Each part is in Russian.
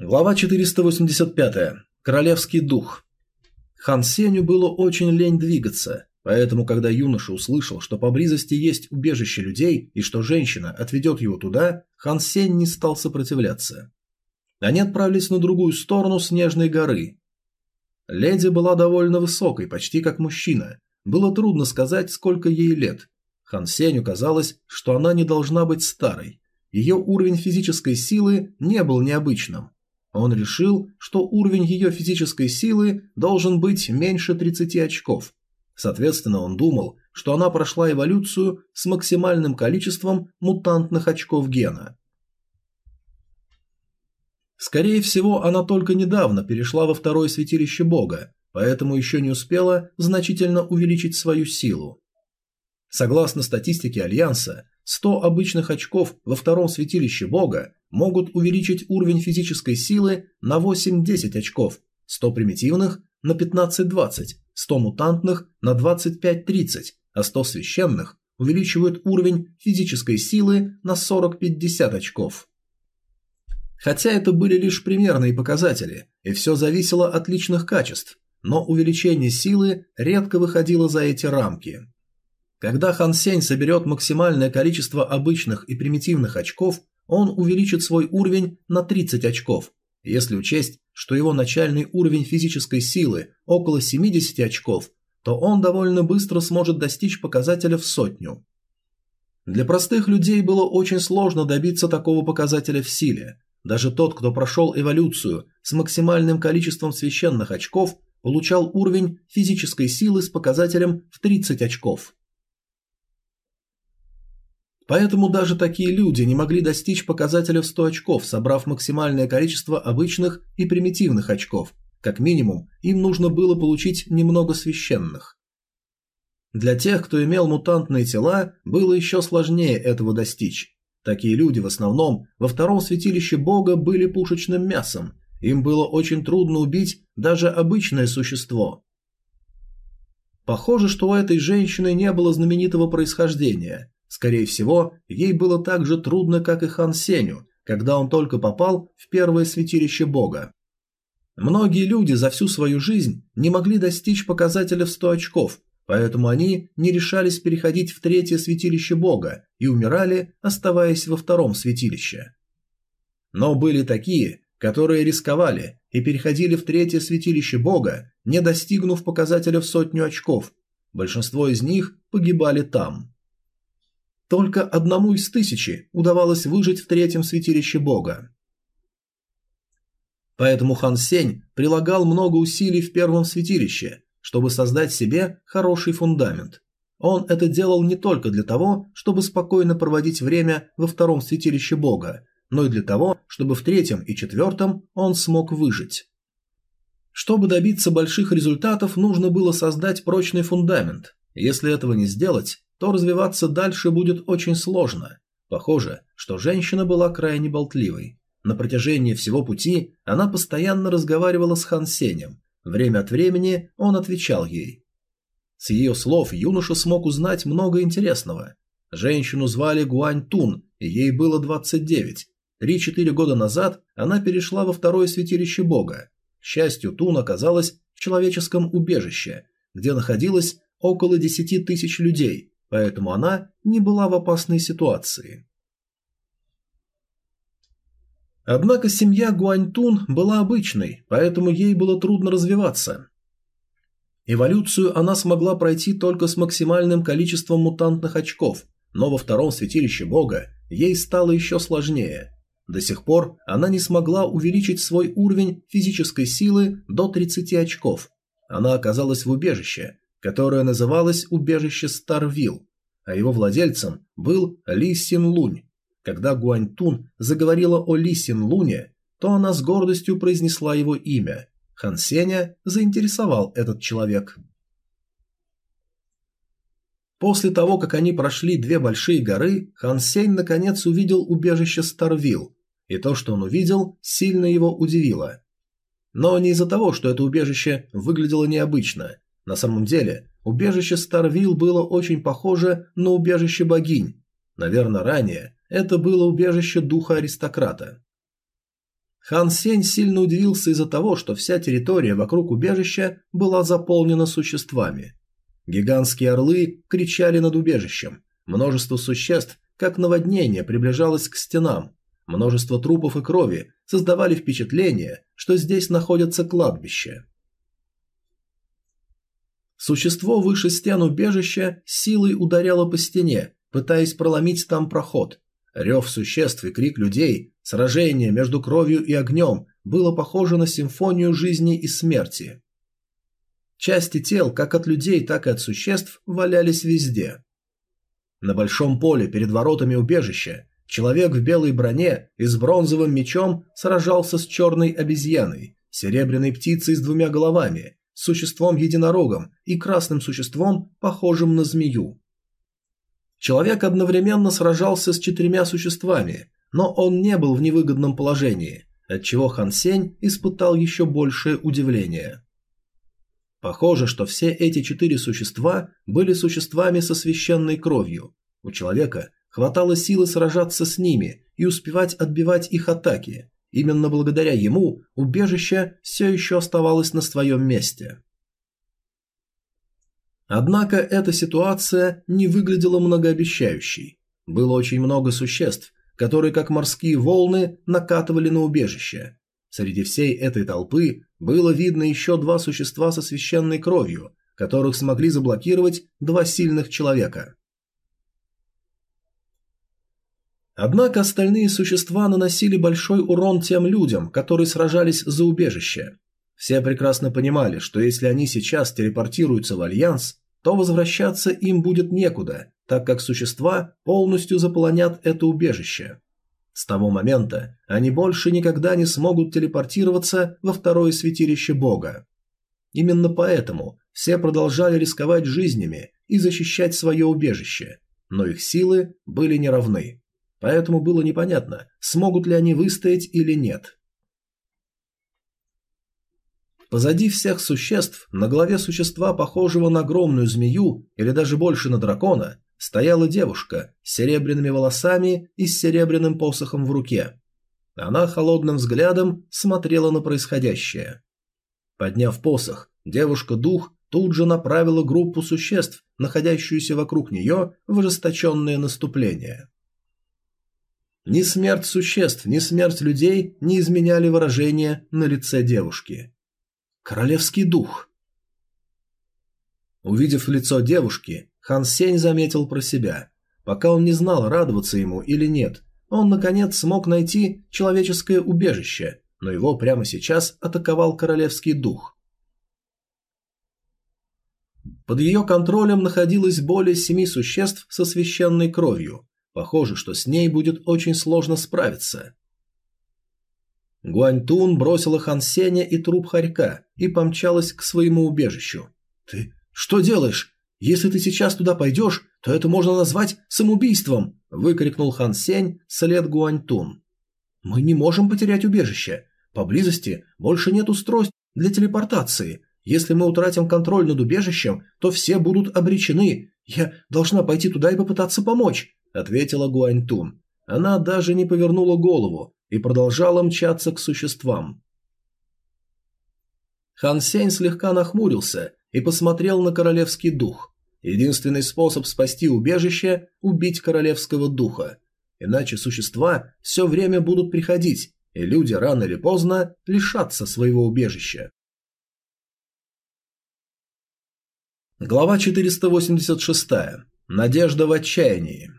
Глава 485. Королевский дух. Хан Сеню было очень лень двигаться, поэтому, когда юноша услышал, что поблизости есть убежище людей и что женщина отведет его туда, Хан Сень не стал сопротивляться. Они отправились на другую сторону Снежной горы. Леди была довольно высокой, почти как мужчина. Было трудно сказать, сколько ей лет. Хан Сеню казалось, что она не должна быть старой. Ее уровень физической силы не был необычным. Он решил, что уровень ее физической силы должен быть меньше 30 очков. Соответственно, он думал, что она прошла эволюцию с максимальным количеством мутантных очков гена. Скорее всего, она только недавно перешла во второе святилище бога, поэтому еще не успела значительно увеличить свою силу. Согласно статистике Альянса, 100 обычных очков во втором святилище бога могут увеличить уровень физической силы на 8-10 очков, 100 примитивных на 15-20, 100 мутантных на 25-30, а 100 священных увеличивают уровень физической силы на 40-50 очков. Хотя это были лишь примерные показатели, и все зависело от личных качеств, но увеличение силы редко выходило за эти рамки. Когда Хан Сень соберет максимальное количество обычных и примитивных очков, он увеличит свой уровень на 30 очков. Если учесть, что его начальный уровень физической силы около 70 очков, то он довольно быстро сможет достичь показателя в сотню. Для простых людей было очень сложно добиться такого показателя в силе. Даже тот, кто прошел эволюцию с максимальным количеством священных очков, получал уровень физической силы с показателем в 30 очков. Поэтому даже такие люди не могли достичь показателя в 100 очков, собрав максимальное количество обычных и примитивных очков. Как минимум, им нужно было получить немного священных. Для тех, кто имел мутантные тела, было еще сложнее этого достичь. Такие люди в основном во втором святилище бога были пушечным мясом. Им было очень трудно убить даже обычное существо. Похоже, что у этой женщины не было знаменитого происхождения. Скорее всего, ей было так же трудно, как и Хан Сеню, когда он только попал в первое святилище бога. Многие люди за всю свою жизнь не могли достичь показателя в 100 очков, поэтому они не решались переходить в третье святилище бога и умирали, оставаясь во втором святилище. Но были такие, которые рисковали и переходили в третье святилище бога, не достигнув показателя в сотню очков. Большинство из них погибали там. Только одному из тысячи удавалось выжить в третьем святилище бога. Поэтому Хан Сень прилагал много усилий в первом святилище, чтобы создать себе хороший фундамент. Он это делал не только для того, чтобы спокойно проводить время во втором святилище бога, но и для того, чтобы в третьем и четвертом он смог выжить. Чтобы добиться больших результатов, нужно было создать прочный фундамент. Если этого не сделать, то развиваться дальше будет очень сложно. Похоже, что женщина была крайне болтливой. На протяжении всего пути она постоянно разговаривала с Хан Сенем. Время от времени он отвечал ей. С ее слов юноша смог узнать много интересного. Женщину звали Гуань Тун, и ей было 29. Три-четыре года назад она перешла во второе святилище бога. К счастью, Тун оказалась в человеческом убежище, где находилось около 10 тысяч людей, поэтому она не была в опасной ситуации. Однако семья Гуаньтун была обычной, поэтому ей было трудно развиваться. Эволюцию она смогла пройти только с максимальным количеством мутантных очков, но во втором святилище бога ей стало еще сложнее. До сих пор она не смогла увеличить свой уровень физической силы до 30 очков. Она оказалась в убежище, которое называлось убежище Старвилл, а его владельцем был Ли Син Лунь. Когда Гуаньтун заговорила о Ли Син Луне, то она с гордостью произнесла его имя. Хан Сеня заинтересовал этот человек. После того, как они прошли две большие горы, Хан Сень наконец увидел убежище Старвилл, и то, что он увидел, сильно его удивило. Но не из-за того, что это убежище выглядело необычно. На самом деле, убежище Старвилл было очень похоже на убежище богинь. Наверное, ранее это было убежище духа аристократа. Хан Сень сильно удивился из-за того, что вся территория вокруг убежища была заполнена существами. Гигантские орлы кричали над убежищем. Множество существ, как наводнение, приближалось к стенам. Множество трупов и крови создавали впечатление, что здесь находится кладбище. Существо выше стен убежища силой ударяло по стене, пытаясь проломить там проход. Рев существ и крик людей, сражение между кровью и огнем было похоже на симфонию жизни и смерти. Части тел, как от людей, так и от существ, валялись везде. На большом поле перед воротами убежища человек в белой броне и с бронзовым мечом сражался с черной обезьяной, серебряной птицей с двумя головами, существом-единорогом и красным существом, похожим на змею. Человек одновременно сражался с четырьмя существами, но он не был в невыгодном положении, отчего Хан Сень испытал еще большее удивление. Похоже, что все эти четыре существа были существами со священной кровью. У человека хватало силы сражаться с ними и успевать отбивать их атаки, Именно благодаря ему убежище все еще оставалось на своем месте. Однако эта ситуация не выглядела многообещающей. Было очень много существ, которые, как морские волны, накатывали на убежище. Среди всей этой толпы было видно еще два существа со священной кровью, которых смогли заблокировать два сильных человека. Однако остальные существа наносили большой урон тем людям, которые сражались за убежище. Все прекрасно понимали, что если они сейчас телепортируются в Альянс, то возвращаться им будет некуда, так как существа полностью заполонят это убежище. С того момента они больше никогда не смогут телепортироваться во второе святилище Бога. Именно поэтому все продолжали рисковать жизнями и защищать свое убежище, но их силы были неравны поэтому было непонятно, смогут ли они выстоять или нет. Позади всех существ, на голове существа, похожего на огромную змею или даже больше на дракона, стояла девушка с серебряными волосами и с серебряным посохом в руке. Она холодным взглядом смотрела на происходящее. Подняв посох, девушка-дух тут же направила группу существ, находящуюся вокруг нее, в ожесточенное наступление. Ни смерть существ, ни смерть людей не изменяли выражение на лице девушки. Королевский дух. Увидев лицо девушки, Хан Сень заметил про себя. Пока он не знал, радоваться ему или нет, он, наконец, смог найти человеческое убежище, но его прямо сейчас атаковал королевский дух. Под ее контролем находилось более семи существ со священной кровью. Похоже, что с ней будет очень сложно справиться. Гуаньтун бросила Хан Сеня и труп хорька и помчалась к своему убежищу. «Ты что делаешь? Если ты сейчас туда пойдешь, то это можно назвать самоубийством!» – выкрикнул Хан Сень след Гуаньтун. «Мы не можем потерять убежище. Поблизости больше нет устройств для телепортации. Если мы утратим контроль над убежищем, то все будут обречены. Я должна пойти туда и попытаться помочь ответила Гуаньтун. Она даже не повернула голову и продолжала мчаться к существам. Хан Сень слегка нахмурился и посмотрел на королевский дух. Единственный способ спасти убежище – убить королевского духа. Иначе существа все время будут приходить, и люди рано или поздно лишатся своего убежища. Глава 486. Надежда в отчаянии.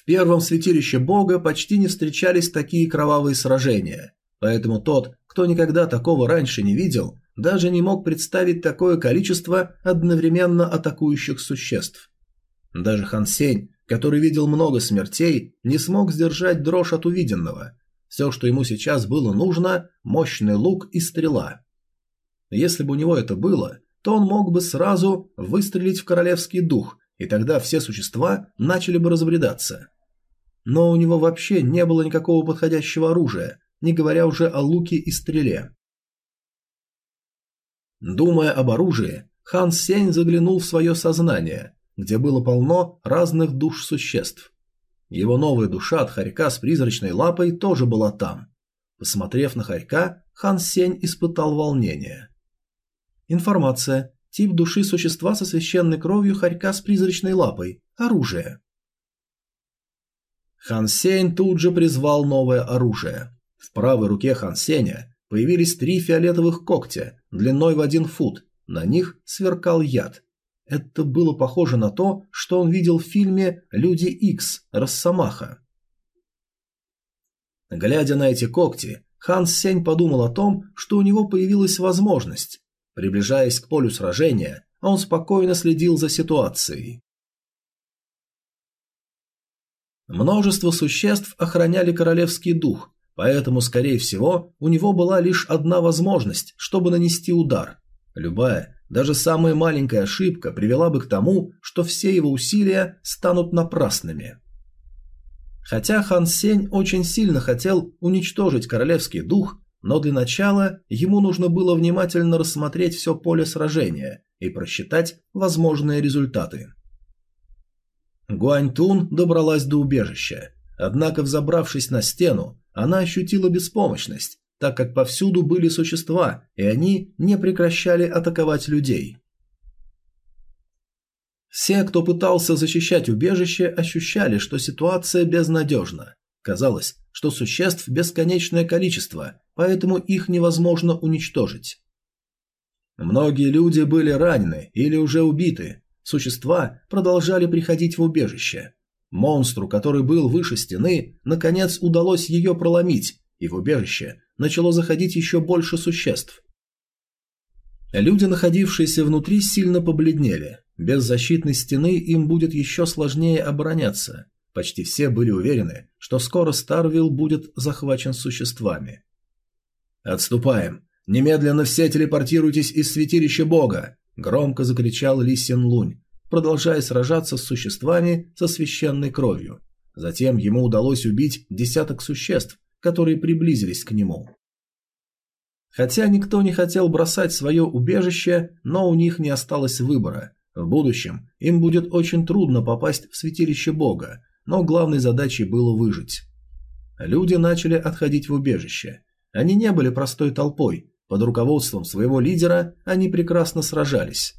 В первом святилище бога почти не встречались такие кровавые сражения, поэтому тот, кто никогда такого раньше не видел, даже не мог представить такое количество одновременно атакующих существ. Даже Хан Сень, который видел много смертей, не смог сдержать дрожь от увиденного. Все, что ему сейчас было нужно – мощный лук и стрела. Если бы у него это было, то он мог бы сразу выстрелить в королевский дух и тогда все существа начали бы разбредаться. Но у него вообще не было никакого подходящего оружия, не говоря уже о луке и стреле. Думая об оружии, Хан Сень заглянул в свое сознание, где было полно разных душ существ. Его новая душа от хорька с призрачной лапой тоже была там. Посмотрев на хорька, Хан Сень испытал волнение. Информация. Тип души существа со священной кровью хорька с призрачной лапой. Оружие. Хан Сень тут же призвал новое оружие. В правой руке Хан Сеня появились три фиолетовых когтя, длиной в один фут. На них сверкал яд. Это было похоже на то, что он видел в фильме «Люди Икс» Росомаха. Глядя на эти когти, Ханс Сень подумал о том, что у него появилась возможность. Приближаясь к полю сражения, он спокойно следил за ситуацией. Множество существ охраняли королевский дух, поэтому, скорее всего, у него была лишь одна возможность, чтобы нанести удар. Любая, даже самая маленькая ошибка привела бы к тому, что все его усилия станут напрасными. Хотя Хан Сень очень сильно хотел уничтожить королевский дух, но для начала ему нужно было внимательно рассмотреть все поле сражения и просчитать возможные результаты. Гуаньтун добралась до убежища, однако, взобравшись на стену, она ощутила беспомощность, так как повсюду были существа, и они не прекращали атаковать людей. Все, кто пытался защищать убежище, ощущали, что ситуация безнадежна. Казалось, что существ бесконечное количество, поэтому их невозможно уничтожить. Многие люди были ранены или уже убиты, Существа продолжали приходить в убежище. Монстру, который был выше стены, наконец удалось ее проломить, и в убежище начало заходить еще больше существ. Люди, находившиеся внутри, сильно побледнели. Без защитной стены им будет еще сложнее обороняться. Почти все были уверены, что скоро Старвилл будет захвачен существами. «Отступаем! Немедленно все телепортируйтесь из святилища Бога! Громко закричал Ли Син Лунь, продолжая сражаться с существами со священной кровью. Затем ему удалось убить десяток существ, которые приблизились к нему. Хотя никто не хотел бросать свое убежище, но у них не осталось выбора. В будущем им будет очень трудно попасть в святилище Бога, но главной задачей было выжить. Люди начали отходить в убежище. Они не были простой толпой, под руководством своего лидера они прекрасно сражались.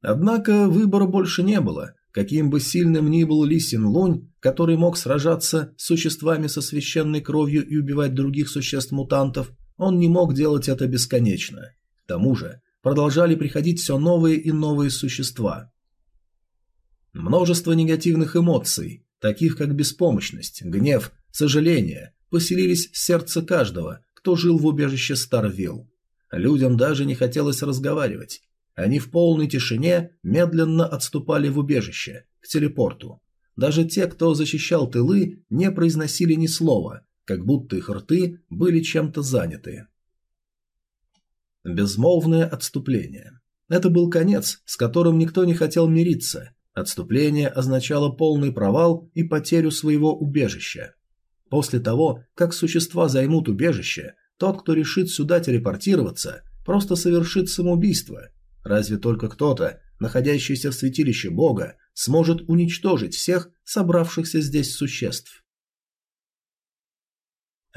Однако выбора больше не было. Каким бы сильным ни был Ли Син Лунь, который мог сражаться с существами со священной кровью и убивать других существ-мутантов, он не мог делать это бесконечно. К тому же, продолжали приходить все новые и новые существа. Множество негативных эмоций, таких как беспомощность, гнев, сожаление, поселились в сердце каждого, кто жил в убежище Старвилл. Людям даже не хотелось разговаривать. Они в полной тишине медленно отступали в убежище, к телепорту. Даже те, кто защищал тылы, не произносили ни слова, как будто их рты были чем-то заняты. Безмолвное отступление. Это был конец, с которым никто не хотел мириться. Отступление означало полный провал и потерю своего убежища. После того, как существа займут убежище, тот, кто решит сюда телепортироваться, просто совершит самоубийство. Разве только кто-то, находящийся в святилище Бога, сможет уничтожить всех собравшихся здесь существ.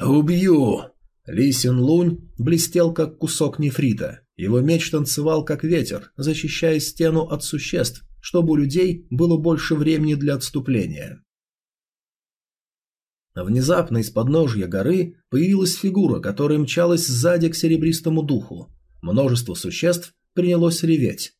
«Убью!» Лисин Лунь блестел, как кусок нефрита. Его меч танцевал, как ветер, защищая стену от существ, чтобы у людей было больше времени для отступления. Внезапно из подножья горы появилась фигура, которая мчалась сзади к серебристому духу. Множество существ принялось реветь.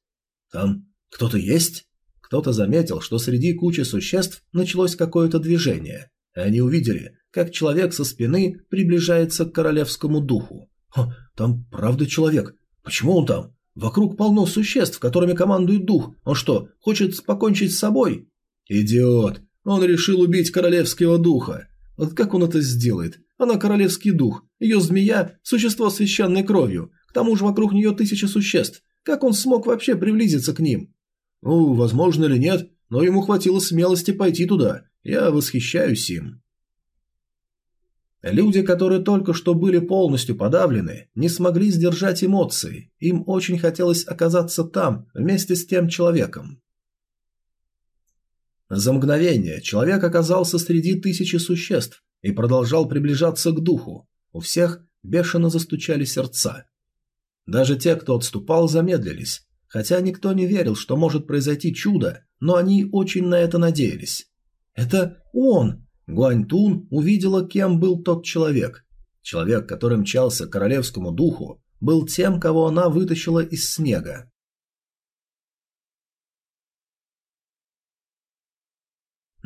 «Там кто-то есть?» Кто-то заметил, что среди кучи существ началось какое-то движение. Они увидели, как человек со спины приближается к королевскому духу. «Ха, там правда человек. Почему он там? Вокруг полно существ, которыми командует дух. Он что, хочет покончить с собой?» «Идиот! Он решил убить королевского духа. Как он это сделает? Она королевский дух, ее змея – существо священной кровью, к тому же вокруг нее тысячи существ. Как он смог вообще приблизиться к ним? Ну, возможно или нет, но ему хватило смелости пойти туда. Я восхищаюсь им. Люди, которые только что были полностью подавлены, не смогли сдержать эмоции. Им очень хотелось оказаться там, вместе с тем человеком. За мгновение человек оказался среди тысячи существ и продолжал приближаться к духу. У всех бешено застучали сердца. Даже те, кто отступал, замедлились, хотя никто не верил, что может произойти чудо, но они очень на это надеялись. «Это он!» Гуаньтун увидела, кем был тот человек. Человек, который мчался к королевскому духу, был тем, кого она вытащила из снега.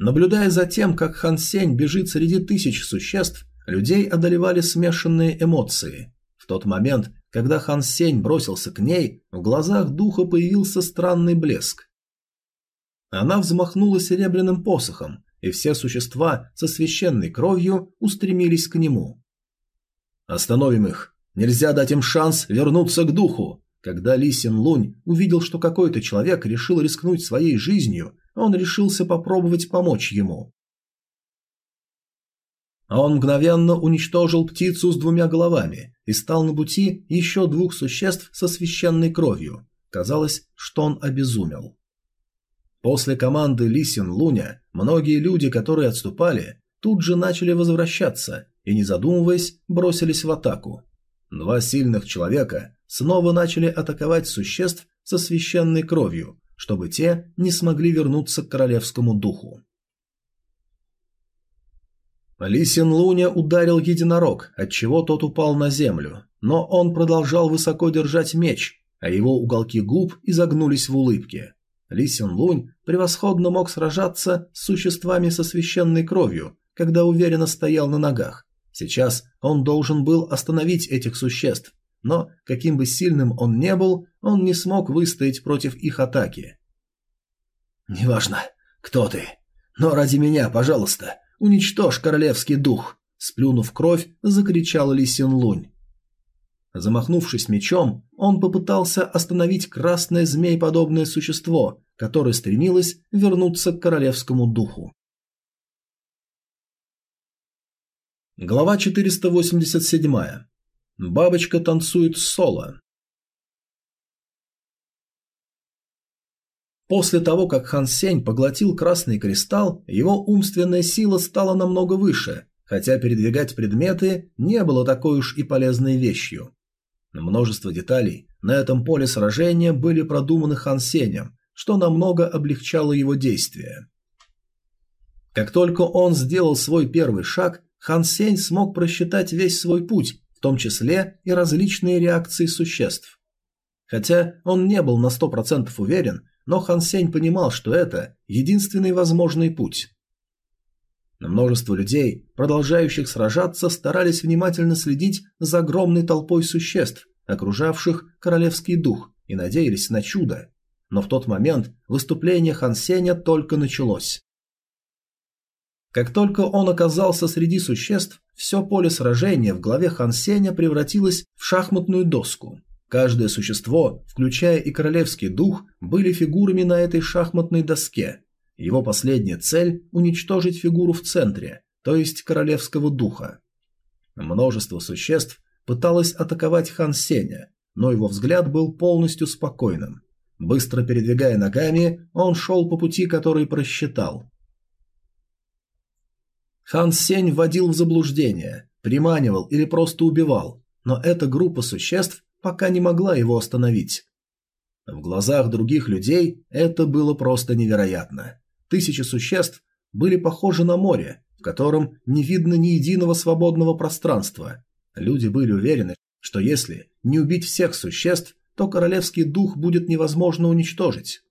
Наблюдая за тем, как Хан Сень бежит среди тысяч существ, людей одолевали смешанные эмоции. В тот момент, когда Хан Сень бросился к ней, в глазах духа появился странный блеск. Она взмахнула серебряным посохом, и все существа со священной кровью устремились к нему. «Остановим их! Нельзя дать им шанс вернуться к духу!» Когда Ли Син Лунь увидел, что какой-то человек решил рискнуть своей жизнью, он решился попробовать помочь ему. А он мгновенно уничтожил птицу с двумя головами и стал на пути еще двух существ со священной кровью. Казалось, что он обезумел. После команды Лисин Луня многие люди, которые отступали, тут же начали возвращаться и, не задумываясь, бросились в атаку. Два сильных человека снова начали атаковать существ со священной кровью, чтобы те не смогли вернуться к королевскому духу. Лисин Луня ударил единорог, отчего тот упал на землю, но он продолжал высоко держать меч, а его уголки губ изогнулись в улыбке. Ли Син Лунь превосходно мог сражаться с существами со священной кровью, когда уверенно стоял на ногах. Сейчас он должен был остановить этих существ, но, каким бы сильным он не был, он не смог выстоять против их атаки. «Неважно, кто ты, но ради меня, пожалуйста, уничтожь королевский дух!» Сплюнув кровь, закричал Ли Син Лунь. Замахнувшись мечом, он попытался остановить красное змей-подобное существо, которое стремилось вернуться к королевскому духу. Глава 487. Бабочка танцует соло. После того, как Хан Сень поглотил красный кристалл, его умственная сила стала намного выше, хотя передвигать предметы не было такой уж и полезной вещью. Множество деталей на этом поле сражения были продуманы Хан Сенем, что намного облегчало его действия. Как только он сделал свой первый шаг, Хан Сень смог просчитать весь свой путь, в том числе и различные реакции существ. Хотя он не был на 100% уверен, но Хан Сень понимал, что это единственный возможный путь. Множество людей, продолжающих сражаться, старались внимательно следить за огромной толпой существ, окружавших королевский дух, и надеялись на чудо. Но в тот момент выступление Хан Сеня только началось. Как только он оказался среди существ, все поле сражения в голове Хан Сеня превратилось в шахматную доску. Каждое существо, включая и королевский дух, были фигурами на этой шахматной доске, его последняя цель – уничтожить фигуру в центре, то есть королевского духа. Множество существ пыталось атаковать Хан Сеня, но его взгляд был полностью спокойным. Быстро передвигая ногами, он шел по пути, который просчитал. Хан Сень вводил в заблуждение, приманивал или просто убивал, но эта группа существ пока не могла его остановить. В глазах других людей это было просто невероятно. Тысячи существ были похожи на море, в котором не видно ни единого свободного пространства. Люди были уверены, что если не убить всех существ, то королевский дух будет невозможно уничтожить.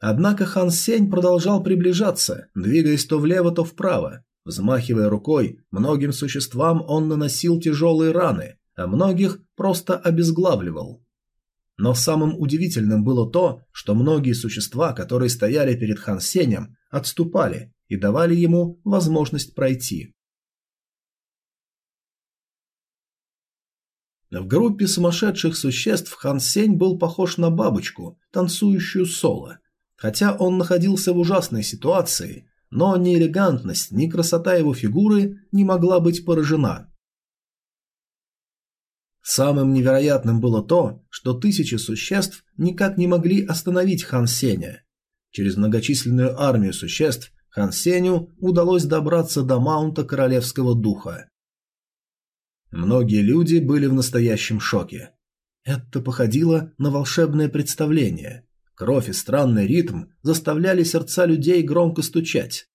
Однако Хан Сень продолжал приближаться, двигаясь то влево, то вправо. Взмахивая рукой, многим существам он наносил тяжелые раны, а многих просто обезглавливал. Но самым удивительным было то, что многие существа, которые стояли перед Хан Сенем, отступали и давали ему возможность пройти. В группе сумасшедших существ Хан Сень был похож на бабочку, танцующую соло. Хотя он находился в ужасной ситуации, но ни элегантность, ни красота его фигуры не могла быть поражена. Самым невероятным было то, что тысячи существ никак не могли остановить Хан Сеня. Через многочисленную армию существ Хан Сеню удалось добраться до маунта королевского духа. Многие люди были в настоящем шоке. Это походило на волшебное представление. Кровь и странный ритм заставляли сердца людей громко стучать.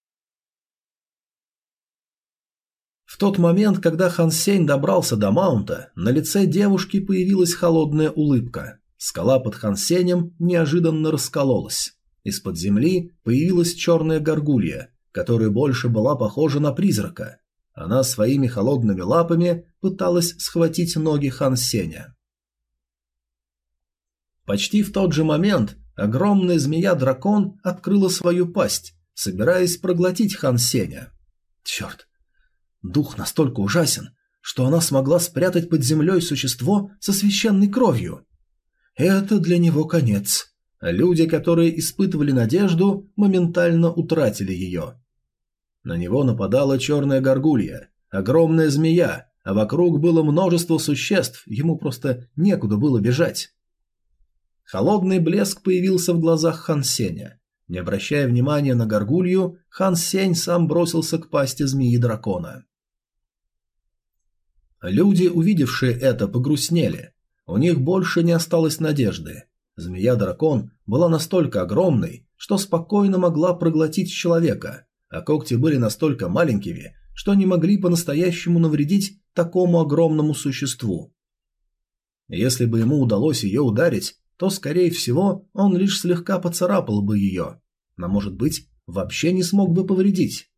В тот момент, когда Хан Сень добрался до маунта, на лице девушки появилась холодная улыбка. Скала под Хан Сенем неожиданно раскололась. Из-под земли появилась черная горгулья, которая больше была похожа на призрака. Она своими холодными лапами пыталась схватить ноги Хан Сеня. Почти в тот же момент огромная змея-дракон открыла свою пасть, собираясь проглотить Хан Сеня. Черт! Дух настолько ужасен, что она смогла спрятать под землей существо со священной кровью. Это для него конец. Люди, которые испытывали надежду, моментально утратили ее. На него нападала черная горгулья, огромная змея, а вокруг было множество существ, ему просто некуда было бежать. Холодный блеск появился в глазах Хан Сеня. Не обращая внимания на горгулью, Хан Сень сам бросился к пасти змеи-дракона. Люди, увидевшие это, погрустнели. У них больше не осталось надежды. Змея-дракон была настолько огромной, что спокойно могла проглотить человека, а когти были настолько маленькими, что не могли по-настоящему навредить такому огромному существу. Если бы ему удалось ее ударить, то, скорее всего, он лишь слегка поцарапал бы ее, но, может быть, вообще не смог бы повредить.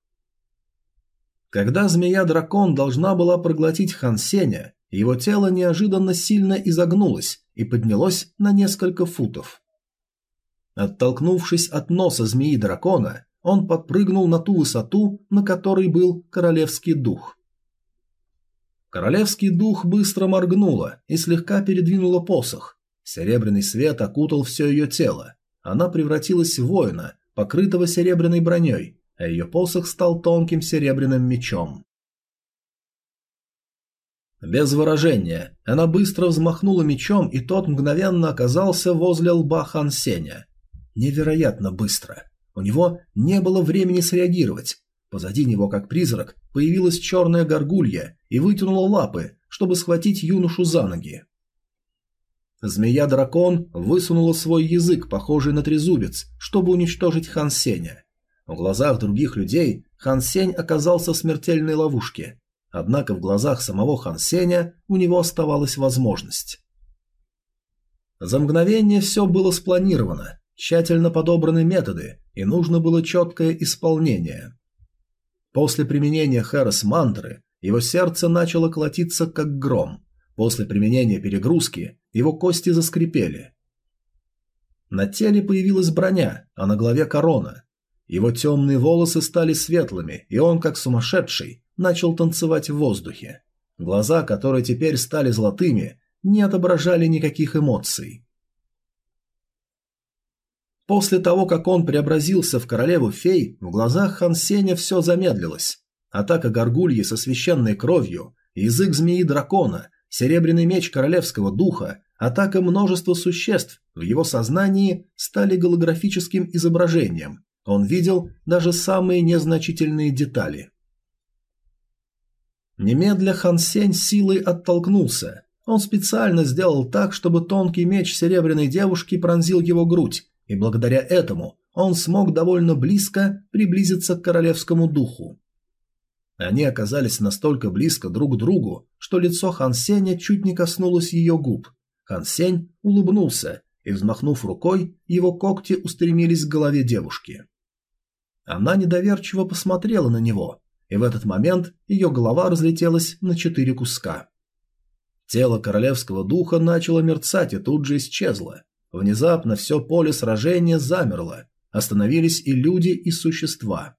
Когда змея-дракон должна была проглотить Хан Сеня, его тело неожиданно сильно изогнулось и поднялось на несколько футов. Оттолкнувшись от носа змеи-дракона, он подпрыгнул на ту высоту, на которой был королевский дух. Королевский дух быстро моргнула и слегка передвинула посох. Серебряный свет окутал все ее тело. Она превратилась в воина, покрытого серебряной броней, а ее посох стал тонким серебряным мечом. Без выражения, она быстро взмахнула мечом, и тот мгновенно оказался возле лба Хан Сеня. Невероятно быстро. У него не было времени среагировать. Позади него, как призрак, появилась черная горгулья и вытянула лапы, чтобы схватить юношу за ноги. Змея-дракон высунула свой язык, похожий на трезубец, чтобы уничтожить Хан Сеня. В глазах других людей Хан Сень оказался в смертельной ловушке. Однако в глазах самого Хан Сеня у него оставалась возможность. За мгновение все было спланировано, тщательно подобраны методы, и нужно было четкое исполнение. После применения Хэрос мантры его сердце начало колотиться как гром. После применения перегрузки его кости заскрипели. На теле появилась броня, а на голове корона. Его темные волосы стали светлыми, и он, как сумасшедший, начал танцевать в воздухе. Глаза, которые теперь стали золотыми, не отображали никаких эмоций. После того, как он преобразился в королеву фей, в глазах Хан Сеня все замедлилось. Атака горгульи со священной кровью, язык змеи-дракона, серебряный меч королевского духа, атака множества существ в его сознании стали голографическим изображением, он видел даже самые незначительные детали. Немедля Хан Сень силой оттолкнулся. Он специально сделал так, чтобы тонкий меч серебряной девушки пронзил его грудь, и благодаря этому он смог довольно близко приблизиться к королевскому духу. Они оказались настолько близко друг к другу, что лицо Хан Сеня чуть не коснулось ее губ. Хан Сень улыбнулся, и, взмахнув рукой, его когти устремились к голове девушки. Она недоверчиво посмотрела на него, и в этот момент ее голова разлетелась на четыре куска. Тело королевского духа начало мерцать и тут же исчезло. Внезапно все поле сражения замерло, остановились и люди, и существа.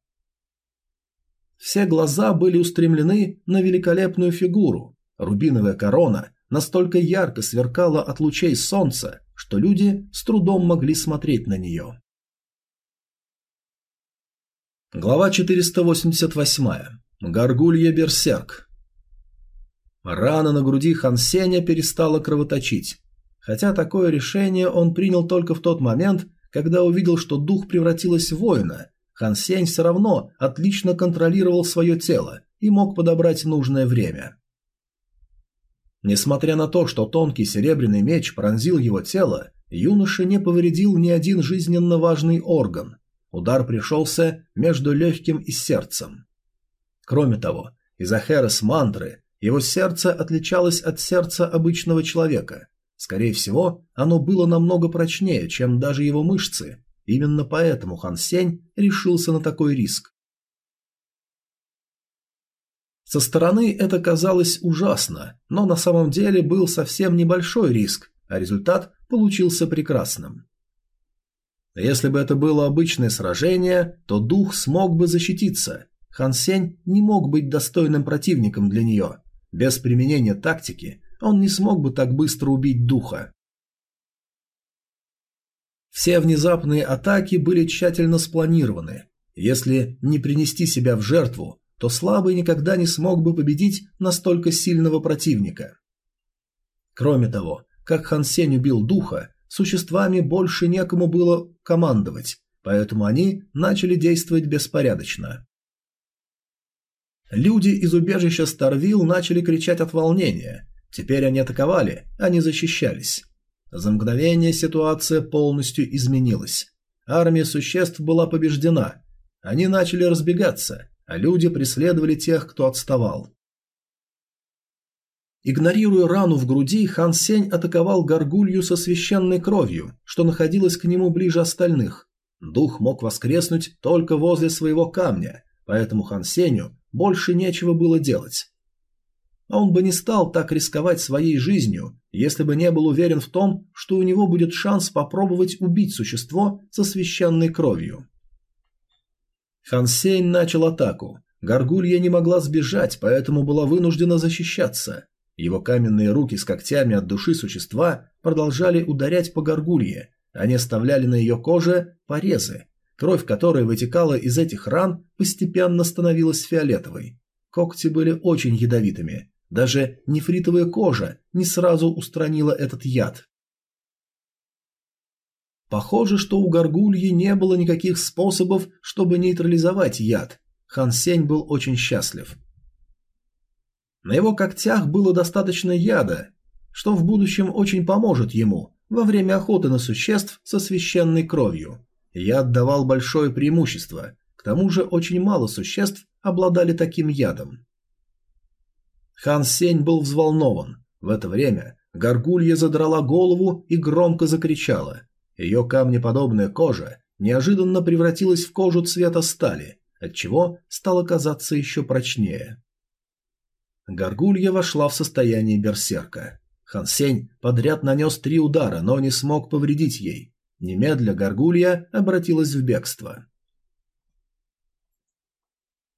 Все глаза были устремлены на великолепную фигуру. Рубиновая корона настолько ярко сверкала от лучей солнца, что люди с трудом могли смотреть на нее. Глава 488. Гаргулья Берсерк. Рана на груди Хансеня перестала кровоточить. Хотя такое решение он принял только в тот момент, когда увидел, что дух превратилась в воина, Хан Сень все равно отлично контролировал свое тело и мог подобрать нужное время. Несмотря на то, что тонкий серебряный меч пронзил его тело, юноша не повредил ни один жизненно важный орган. Удар пришелся между легким и сердцем. Кроме того, из-за Херес мантры его сердце отличалось от сердца обычного человека. Скорее всего, оно было намного прочнее, чем даже его мышцы. Именно поэтому Хан Сень решился на такой риск. Со стороны это казалось ужасно, но на самом деле был совсем небольшой риск, а результат получился прекрасным. Если бы это было обычное сражение, то дух смог бы защититься. Хан Сень не мог быть достойным противником для нее. Без применения тактики он не смог бы так быстро убить духа. Все внезапные атаки были тщательно спланированы. Если не принести себя в жертву, то слабый никогда не смог бы победить настолько сильного противника. Кроме того, как Хан Сень убил духа, существами больше некому было командовать, поэтому они начали действовать беспорядочно. Люди из убежища Старвилл начали кричать от волнения. Теперь они атаковали, а не защищались. За мгновение ситуация полностью изменилась. Армия существ была побеждена. Они начали разбегаться, а люди преследовали тех, кто отставал. Игнорируя рану в груди, Хан Сень атаковал горгулью со священной кровью, что находилась к нему ближе остальных. Дух мог воскреснуть только возле своего камня, поэтому Хан Сенью больше нечего было делать. Он бы не стал так рисковать своей жизнью, если бы не был уверен в том, что у него будет шанс попробовать убить существо со священной кровью. Хан Сень начал атаку. Горгулья не могла сбежать, поэтому была вынуждена защищаться. Его каменные руки с когтями от души существа продолжали ударять по горгулье. Они оставляли на ее коже порезы. Кровь, которая вытекала из этих ран, постепенно становилась фиолетовой. Когти были очень ядовитыми. Даже нефритовая кожа не сразу устранила этот яд. Похоже, что у горгульи не было никаких способов, чтобы нейтрализовать яд. Хан Сень был очень счастлив. На его когтях было достаточно яда, что в будущем очень поможет ему во время охоты на существ со священной кровью. Яд давал большое преимущество, к тому же очень мало существ обладали таким ядом. Хан Сень был взволнован. В это время горгулья задрала голову и громко закричала. Ее камнеподобная кожа неожиданно превратилась в кожу цвета стали, отчего стала казаться еще прочнее. Горгулья вошла в состояние берсерка. Хан Сень подряд нанес три удара, но не смог повредить ей. Немедля Горгулья обратилась в бегство.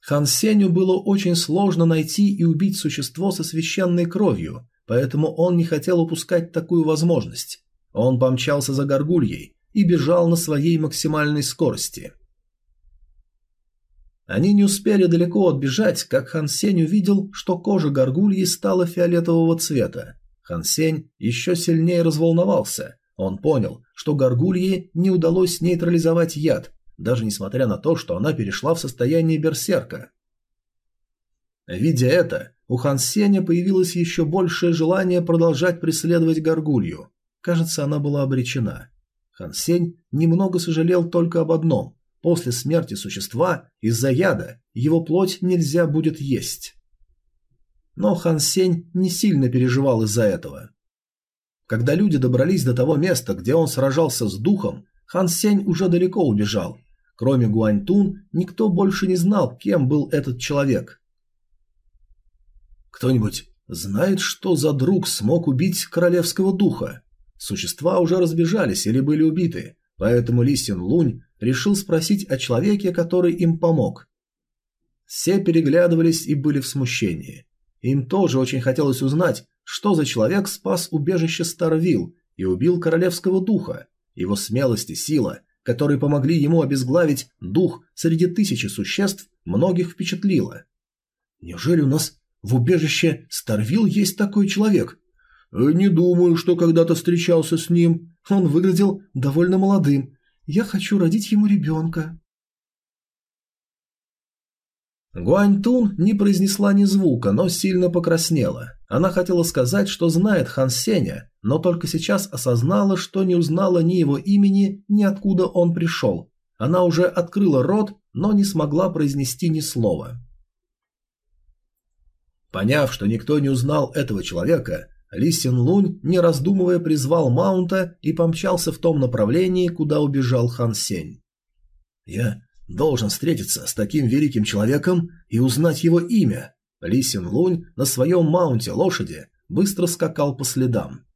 Хан Сенью было очень сложно найти и убить существо со священной кровью, поэтому он не хотел упускать такую возможность. Он помчался за горгульей и бежал на своей максимальной скорости. Они не успели далеко отбежать, как Хан Сень увидел, что кожа горгульи стала фиолетового цвета. Хан Сень еще сильнее разволновался. Он понял, что горгулье не удалось нейтрализовать яд, даже несмотря на то, что она перешла в состояние берсерка. Видя это, у Хан Сеня появилось еще большее желание продолжать преследовать горгулью. Кажется, она была обречена. Хан Сень немного сожалел только об одном. После смерти существа, из-за яда, его плоть нельзя будет есть. Но Хан Сень не сильно переживал из-за этого. Когда люди добрались до того места, где он сражался с духом, Хан Сень уже далеко убежал. Кроме Гуаньтун, никто больше не знал, кем был этот человек. «Кто-нибудь знает, что за друг смог убить королевского духа?» Существа уже разбежались или были убиты, поэтому Ли Син Лунь решил спросить о человеке, который им помог. Все переглядывались и были в смущении. Им тоже очень хотелось узнать, что за человек спас убежище Старвилл и убил королевского духа. Его смелость и сила, которые помогли ему обезглавить дух среди тысячи существ, многих впечатлило. Неужели у нас в убежище Старвилл есть такой человек? «Не думаю, что когда-то встречался с ним. Он выглядел довольно молодым. Я хочу родить ему ребенка». Гуань-Тун не произнесла ни звука, но сильно покраснела. Она хотела сказать, что знает Хан Сеня, но только сейчас осознала, что не узнала ни его имени, ни откуда он пришел. Она уже открыла рот, но не смогла произнести ни слова. Поняв, что никто не узнал этого человека, Ли Син Лунь, не раздумывая, призвал Маунта и помчался в том направлении, куда убежал Хан Сень. «Я должен встретиться с таким великим человеком и узнать его имя». Ли Син Лунь на своем Маунте лошади быстро скакал по следам.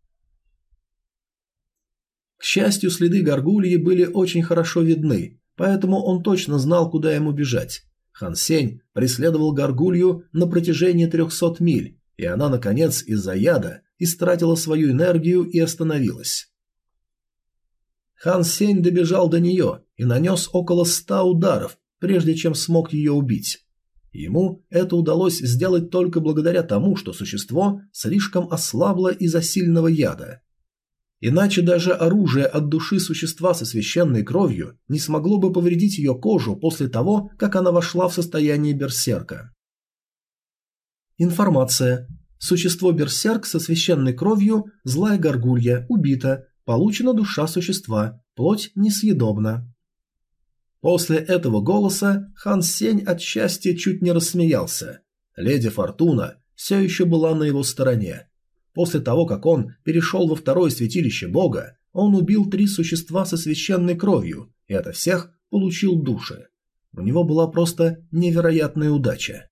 К счастью, следы горгульи были очень хорошо видны, поэтому он точно знал, куда ему бежать. Хан Сень преследовал горгулью на протяжении 300 миль, и она, наконец, из-за яда истратила свою энергию и остановилась. Хан Сень добежал до нее и нанес около ста ударов, прежде чем смог ее убить. Ему это удалось сделать только благодаря тому, что существо слишком ослабло из-за сильного яда. Иначе даже оружие от души существа со священной кровью не смогло бы повредить ее кожу после того, как она вошла в состояние берсерка. Информация. Существо берсерк со священной кровью, злая горгулья, убита, получена душа существа, плоть несъедобна. После этого голоса Хан Сень от счастья чуть не рассмеялся. Леди Фортуна все еще была на его стороне, После того, как он перешел во второе святилище бога, он убил три существа со священной кровью и ото всех получил души. У него была просто невероятная удача.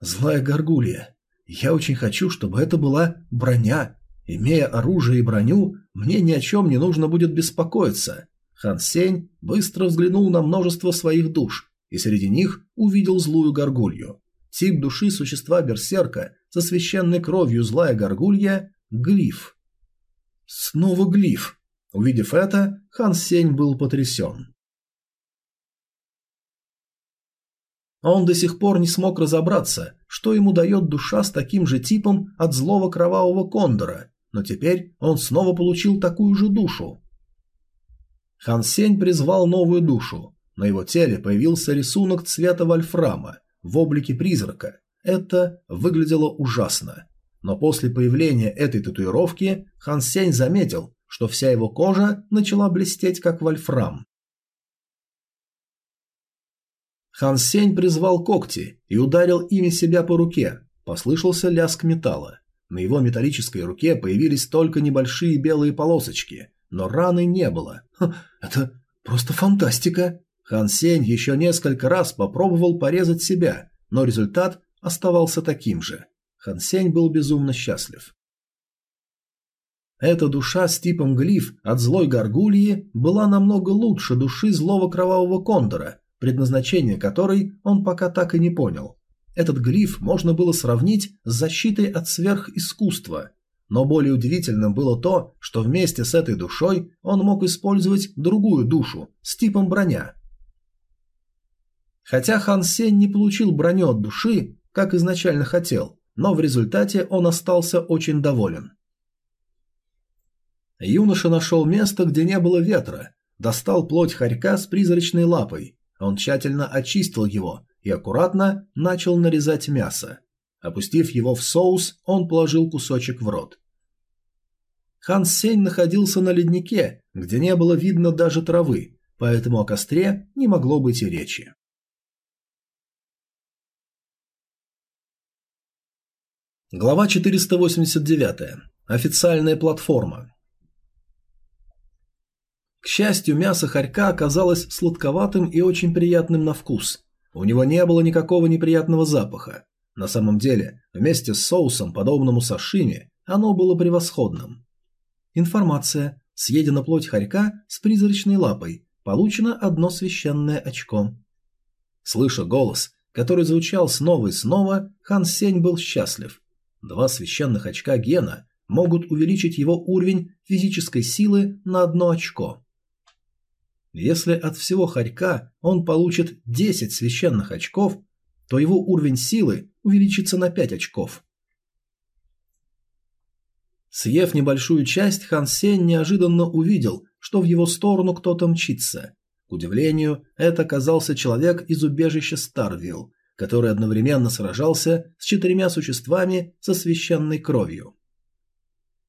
Злая горгулья. Я очень хочу, чтобы это была броня. Имея оружие и броню, мне ни о чем не нужно будет беспокоиться. Хан Сень быстро взглянул на множество своих душ и среди них увидел злую горгулью. Тип души существа берсерка со священной кровью злая горгулья – глиф. Снова глиф. Увидев это, Хан Сень был потрясен. Он до сих пор не смог разобраться, что ему дает душа с таким же типом от злого кровавого кондора, но теперь он снова получил такую же душу. Хан Сень призвал новую душу. На его теле появился рисунок цвета вольфрама, в облике призрака. Это выглядело ужасно. Но после появления этой татуировки Хан Сень заметил, что вся его кожа начала блестеть как вольфрам. Хан Сень призвал когти и ударил ими себя по руке. Послышался лязг металла. На его металлической руке появились только небольшие белые полосочки, но раны не было. Ха, это просто фантастика. Хан Сень еще несколько раз попробовал порезать себя, но результат оставался таким же. Хан Сень был безумно счастлив. Эта душа с типом глиф от злой горгульи была намного лучше души злого кровавого кондора, предназначение которой он пока так и не понял. Этот глиф можно было сравнить с защитой от сверхискусства, но более удивительным было то, что вместе с этой душой он мог использовать другую душу с типом броня. Хотя Хан Сень не получил броню от души, как изначально хотел, но в результате он остался очень доволен. Юноша нашел место, где не было ветра, достал плоть хорька с призрачной лапой. Он тщательно очистил его и аккуратно начал нарезать мясо. Опустив его в соус, он положил кусочек в рот. Хан Сень находился на леднике, где не было видно даже травы, поэтому о костре не могло быть и речи. Глава 489. Официальная платформа. К счастью, мясо хорька оказалось сладковатым и очень приятным на вкус. У него не было никакого неприятного запаха. На самом деле, вместе с соусом, подобному сашими, оно было превосходным. Информация. Съедена плоть хорька с призрачной лапой. Получено одно священное очко. Слыша голос, который звучал снова и снова, Хан Сень был счастлив. Два священных очка гена могут увеличить его уровень физической силы на одно очко. Если от всего хорька он получит 10 священных очков, то его уровень силы увеличится на 5 очков. Съев небольшую часть, Хан Сень неожиданно увидел, что в его сторону кто-то мчится. К удивлению, это оказался человек из убежища Старвилл, который одновременно сражался с четырьмя существами со священной кровью.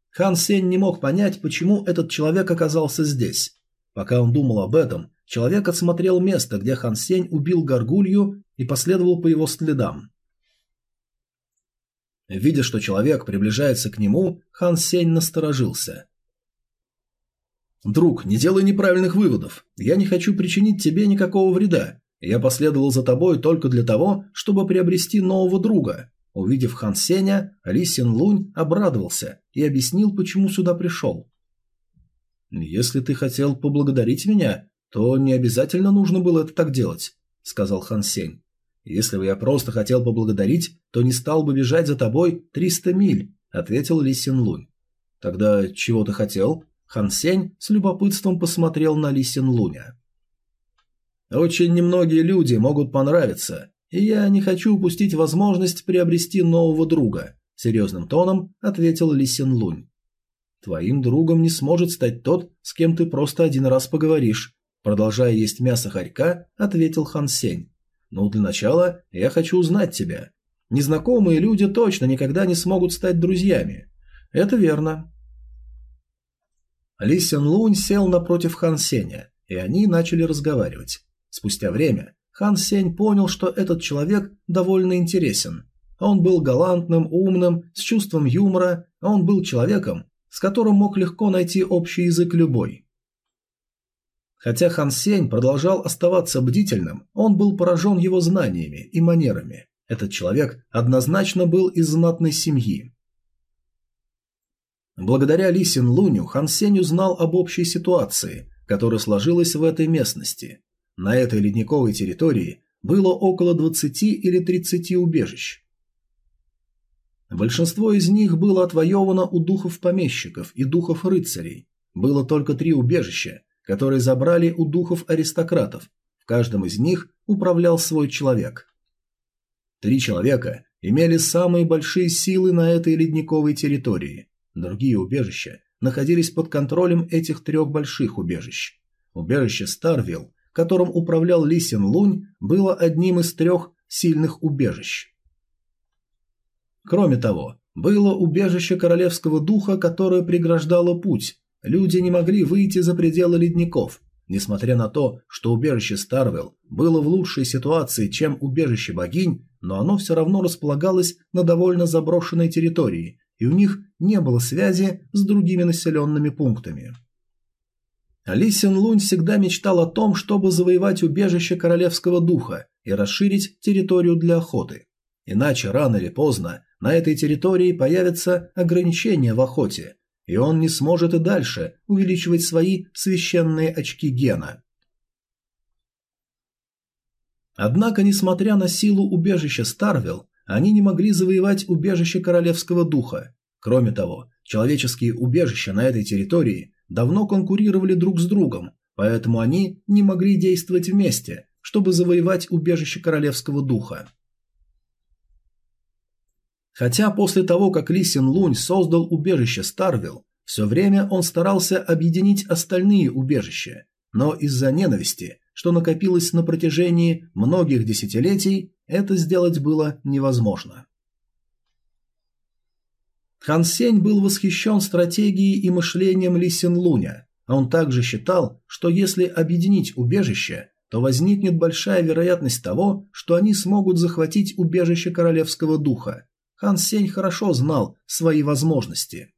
Хан Сень не мог понять, почему этот человек оказался здесь. Пока он думал об этом, человек осмотрел место, где Хан Сень убил горгулью и последовал по его следам. Видя, что человек приближается к нему, Хан Сень насторожился. «Друг, не делай неправильных выводов. Я не хочу причинить тебе никакого вреда. Я последовал за тобой только для того, чтобы приобрести нового друга. Увидев Хан Сеня, Ли Син Лунь обрадовался и объяснил, почему сюда пришел. «Если ты хотел поблагодарить меня, то не обязательно нужно было это так делать», — сказал Хан Сень. «Если бы я просто хотел поблагодарить, то не стал бы бежать за тобой 300 миль», — ответил Ли Син Лунь. «Тогда чего ты хотел?» Хан Сень с любопытством посмотрел на Ли Син Луня. «Очень немногие люди могут понравиться, и я не хочу упустить возможность приобрести нового друга», – серьезным тоном ответил Ли Син Лунь. «Твоим другом не сможет стать тот, с кем ты просто один раз поговоришь», – продолжая есть мясо хорька, ответил Хан Сень. «Но для начала я хочу узнать тебя. Незнакомые люди точно никогда не смогут стать друзьями». «Это верно». Ли Син Лунь сел напротив Хан Сеня, и они начали разговаривать. Спустя время Хан Сень понял, что этот человек довольно интересен. Он был галантным, умным, с чувством юмора, а он был человеком, с которым мог легко найти общий язык любой. Хотя Хан Сень продолжал оставаться бдительным, он был поражен его знаниями и манерами. Этот человек однозначно был из знатной семьи. Благодаря Ли Син Луню Хан Сень узнал об общей ситуации, которая сложилась в этой местности. На этой ледниковой территории было около 20 или 30 убежищ. Большинство из них было отвоевано у духов помещиков и духов рыцарей. Было только три убежища, которые забрали у духов аристократов. В каждом из них управлял свой человек. Три человека имели самые большие силы на этой ледниковой территории. Другие убежища находились под контролем этих трех больших убежищ. Убежище Старвилл которым управлял Ли Син Лунь, было одним из трех сильных убежищ. Кроме того, было убежище королевского духа, которое преграждало путь. Люди не могли выйти за пределы ледников. Несмотря на то, что убежище Старвелл было в лучшей ситуации, чем убежище богинь, но оно все равно располагалось на довольно заброшенной территории, и у них не было связи с другими населенными пунктами. Ли Син Лунь всегда мечтал о том, чтобы завоевать убежище королевского духа и расширить территорию для охоты. Иначе рано или поздно на этой территории появятся ограничения в охоте, и он не сможет и дальше увеличивать свои священные очки гена. Однако, несмотря на силу убежища Старвилл, они не могли завоевать убежище королевского духа. Кроме того, человеческие убежища на этой территории давно конкурировали друг с другом, поэтому они не могли действовать вместе, чтобы завоевать убежище королевского духа. Хотя после того, как Ли Син Лунь создал убежище Старвилл, все время он старался объединить остальные убежища, но из-за ненависти, что накопилось на протяжении многих десятилетий, это сделать было невозможно. Хан Сень был восхищен стратегией и мышлением Ли Син Луня. Он также считал, что если объединить убежище, то возникнет большая вероятность того, что они смогут захватить убежище королевского духа. Хан Сень хорошо знал свои возможности.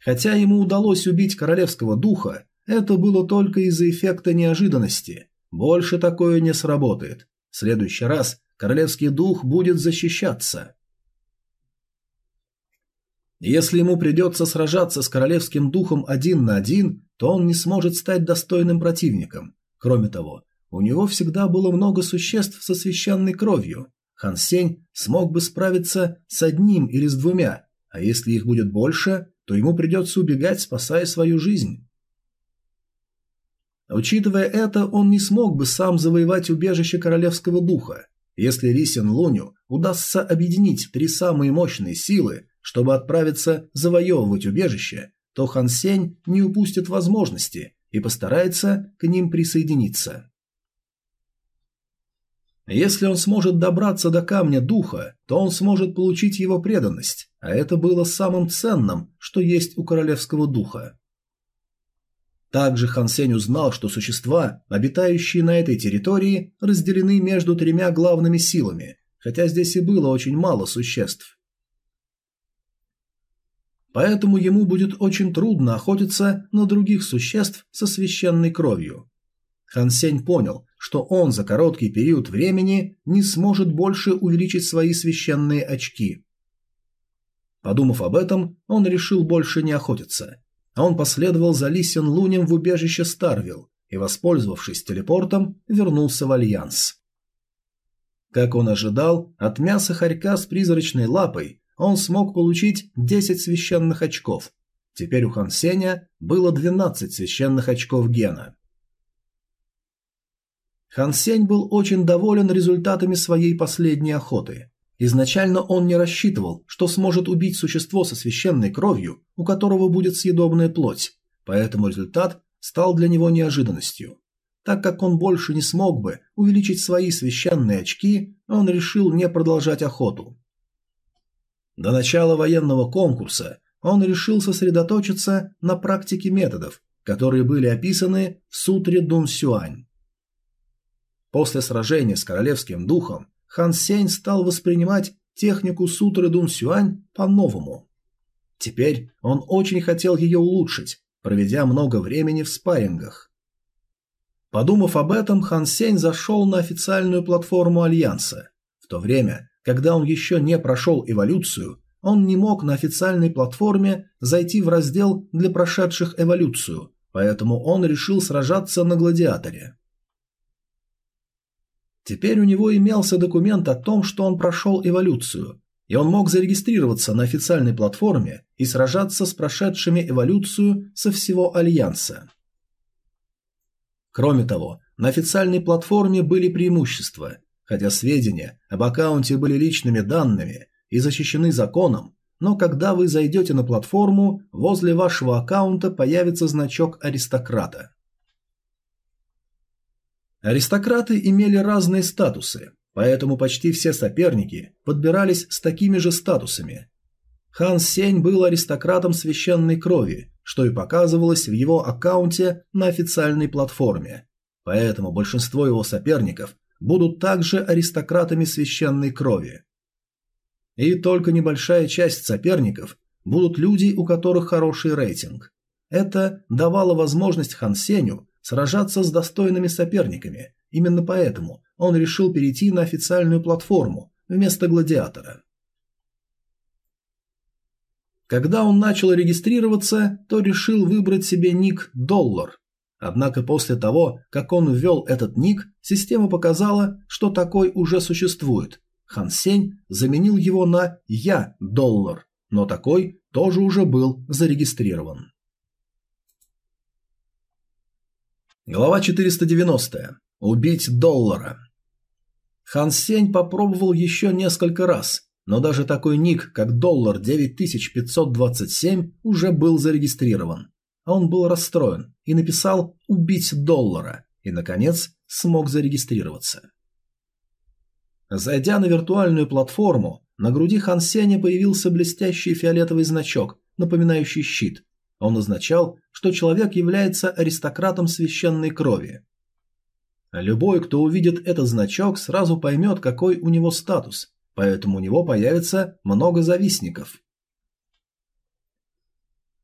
Хотя ему удалось убить королевского духа, это было только из-за эффекта неожиданности. Больше такое не сработает. В следующий раз королевский дух будет защищаться. Если ему придется сражаться с королевским духом один на один, то он не сможет стать достойным противником. Кроме того, у него всегда было много существ со священной кровью. Хан Сень смог бы справиться с одним или с двумя, а если их будет больше, то ему придется убегать, спасая свою жизнь. Учитывая это, он не смог бы сам завоевать убежище королевского духа. Если Рисин Луню удастся объединить три самые мощные силы, чтобы отправиться завоевывать убежище, то Хан Сень не упустит возможности и постарается к ним присоединиться. Если он сможет добраться до камня духа, то он сможет получить его преданность, а это было самым ценным, что есть у королевского духа. Также Хан Сень узнал, что существа, обитающие на этой территории, разделены между тремя главными силами, хотя здесь и было очень мало существ. Поэтому ему будет очень трудно охотиться на других существ со священной кровью. Хан Сень понял, что он за короткий период времени не сможет больше увеличить свои священные очки. Подумав об этом, он решил больше не охотиться а он последовал за Ли Сен Лунем в убежище Старвилл и, воспользовавшись телепортом, вернулся в Альянс. Как он ожидал, от мяса хорька с призрачной лапой он смог получить 10 священных очков. Теперь у Хан Сеня было 12 священных очков гена. Хан Сень был очень доволен результатами своей последней охоты. Изначально он не рассчитывал, что сможет убить существо со священной кровью, у которого будет съедобная плоть, поэтому результат стал для него неожиданностью. Так как он больше не смог бы увеличить свои священные очки, он решил не продолжать охоту. До начала военного конкурса он решил сосредоточиться на практике методов, которые были описаны в сутре Дун Сюань. После сражения с королевским духом Хан Сень стал воспринимать технику сутры Дун Сюань по-новому. Теперь он очень хотел ее улучшить, проведя много времени в спаррингах. Подумав об этом, Хан Сень зашел на официальную платформу Альянса. В то время, когда он еще не прошел эволюцию, он не мог на официальной платформе зайти в раздел для прошедших эволюцию, поэтому он решил сражаться на гладиаторе. Теперь у него имелся документ о том, что он прошел эволюцию, и он мог зарегистрироваться на официальной платформе и сражаться с прошедшими эволюцию со всего Альянса. Кроме того, на официальной платформе были преимущества, хотя сведения об аккаунте были личными данными и защищены законом, но когда вы зайдете на платформу, возле вашего аккаунта появится значок аристократа. Аристократы имели разные статусы, поэтому почти все соперники подбирались с такими же статусами. Хан Сень был аристократом священной крови, что и показывалось в его аккаунте на официальной платформе. Поэтому большинство его соперников будут также аристократами священной крови. И только небольшая часть соперников будут люди, у которых хороший рейтинг. Это давало возможность Хан Сенью сражаться с достойными соперниками. Именно поэтому он решил перейти на официальную платформу вместо гладиатора. Когда он начал регистрироваться, то решил выбрать себе ник «Доллар». Однако после того, как он ввел этот ник, система показала, что такой уже существует. Хан Сень заменил его на «Я Доллар», но такой тоже уже был зарегистрирован. Глава 490. Убить доллара. Хан Сень попробовал еще несколько раз, но даже такой ник, как доллар 9527, уже был зарегистрирован. А он был расстроен и написал «убить доллара» и, наконец, смог зарегистрироваться. Зайдя на виртуальную платформу, на груди Хан Сеня появился блестящий фиолетовый значок, напоминающий щит, он означал, что человек является аристократом священной крови. Любой, кто увидит этот значок, сразу поймет, какой у него статус, поэтому у него появится много завистников.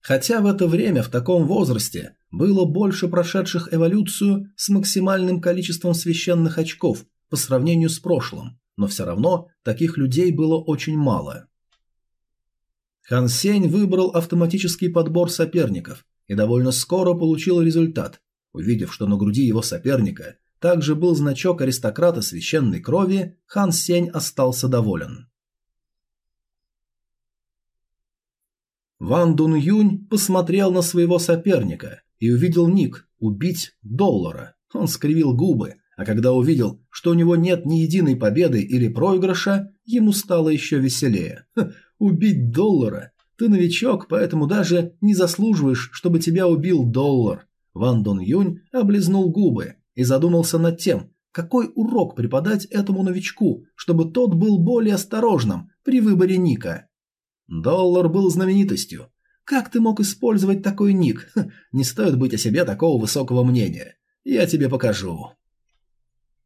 Хотя в это время в таком возрасте было больше прошедших эволюцию с максимальным количеством священных очков по сравнению с прошлым, но все равно таких людей было очень мало. Хан Сень выбрал автоматический подбор соперников и довольно скоро получил результат. Увидев, что на груди его соперника также был значок аристократа священной крови, Хан Сень остался доволен. Ван Дун Юнь посмотрел на своего соперника и увидел ник «Убить доллара». Он скривил губы, а когда увидел, что у него нет ни единой победы или проигрыша, ему стало еще веселее. Убить доллара? Ты новичок, поэтому даже не заслуживаешь, чтобы тебя убил доллар. Ван Дун Юнь облизнул губы и задумался над тем, какой урок преподать этому новичку, чтобы тот был более осторожным при выборе ника. Доллар был знаменитостью. Как ты мог использовать такой ник? Ха, не стоит быть о себе такого высокого мнения. Я тебе покажу.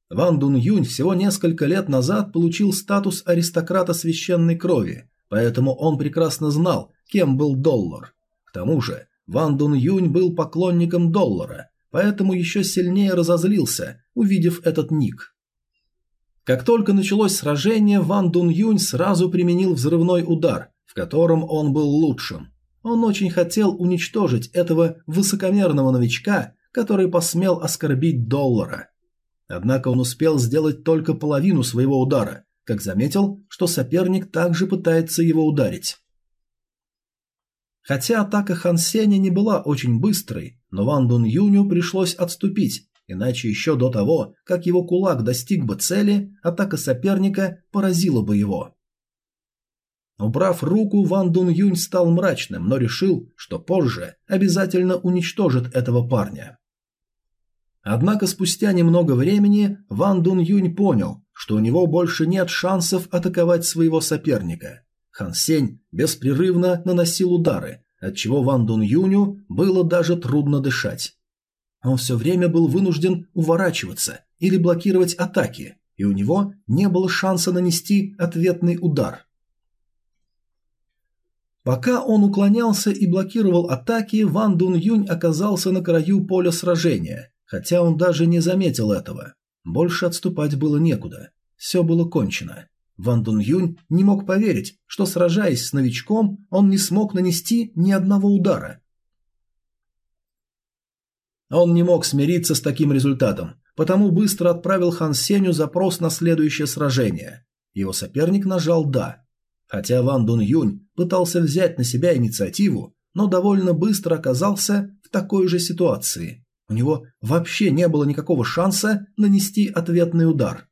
Ван Дун Юнь всего несколько лет назад получил статус аристократа священной крови, поэтому он прекрасно знал, кем был доллар. К тому же, Ван Дун Юнь был поклонником доллара, поэтому еще сильнее разозлился, увидев этот ник. Как только началось сражение, Ван Дун Юнь сразу применил взрывной удар, в котором он был лучшим. Он очень хотел уничтожить этого высокомерного новичка, который посмел оскорбить доллара. Однако он успел сделать только половину своего удара, как заметил, что соперник также пытается его ударить. Хотя атака Хан Сеня не была очень быстрой, но Ван Дун Юню пришлось отступить, иначе еще до того, как его кулак достиг бы цели, атака соперника поразила бы его. Убрав руку, Ван Дун Юнь стал мрачным, но решил, что позже обязательно уничтожит этого парня. Однако спустя немного времени Ван Дун Юнь понял, что у него больше нет шансов атаковать своего соперника. Хан Сень беспрерывно наносил удары, отчего Ван Дун Юню было даже трудно дышать. Он все время был вынужден уворачиваться или блокировать атаки, и у него не было шанса нанести ответный удар. Пока он уклонялся и блокировал атаки, Ван Дун Юнь оказался на краю поля сражения хотя он даже не заметил этого. Больше отступать было некуда. Все было кончено. Ван Дун Юнь не мог поверить, что сражаясь с новичком, он не смог нанести ни одного удара. Он не мог смириться с таким результатом, потому быстро отправил Хан Сеню запрос на следующее сражение. Его соперник нажал «да». Хотя Ван Дун Юнь пытался взять на себя инициативу, но довольно быстро оказался в такой же ситуации. У него вообще не было никакого шанса нанести ответный удар.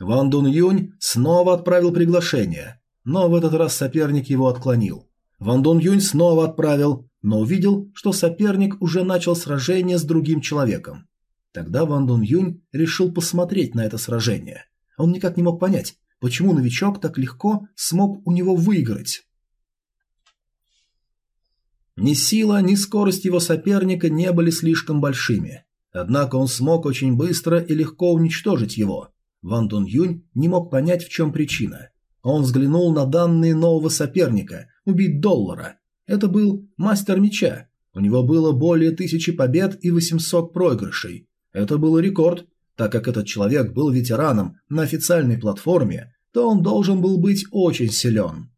Ван Дун Юнь снова отправил приглашение, но в этот раз соперник его отклонил. Ван Дун Юнь снова отправил, но увидел, что соперник уже начал сражение с другим человеком. Тогда Ван Дун Юнь решил посмотреть на это сражение. Он никак не мог понять, почему новичок так легко смог у него выиграть. Ни сила, ни скорость его соперника не были слишком большими. Однако он смог очень быстро и легко уничтожить его. Ван Дун Юнь не мог понять, в чем причина. Он взглянул на данные нового соперника – убить доллара. Это был мастер меча. У него было более тысячи побед и 800 проигрышей. Это был рекорд. Так как этот человек был ветераном на официальной платформе, то он должен был быть очень силен.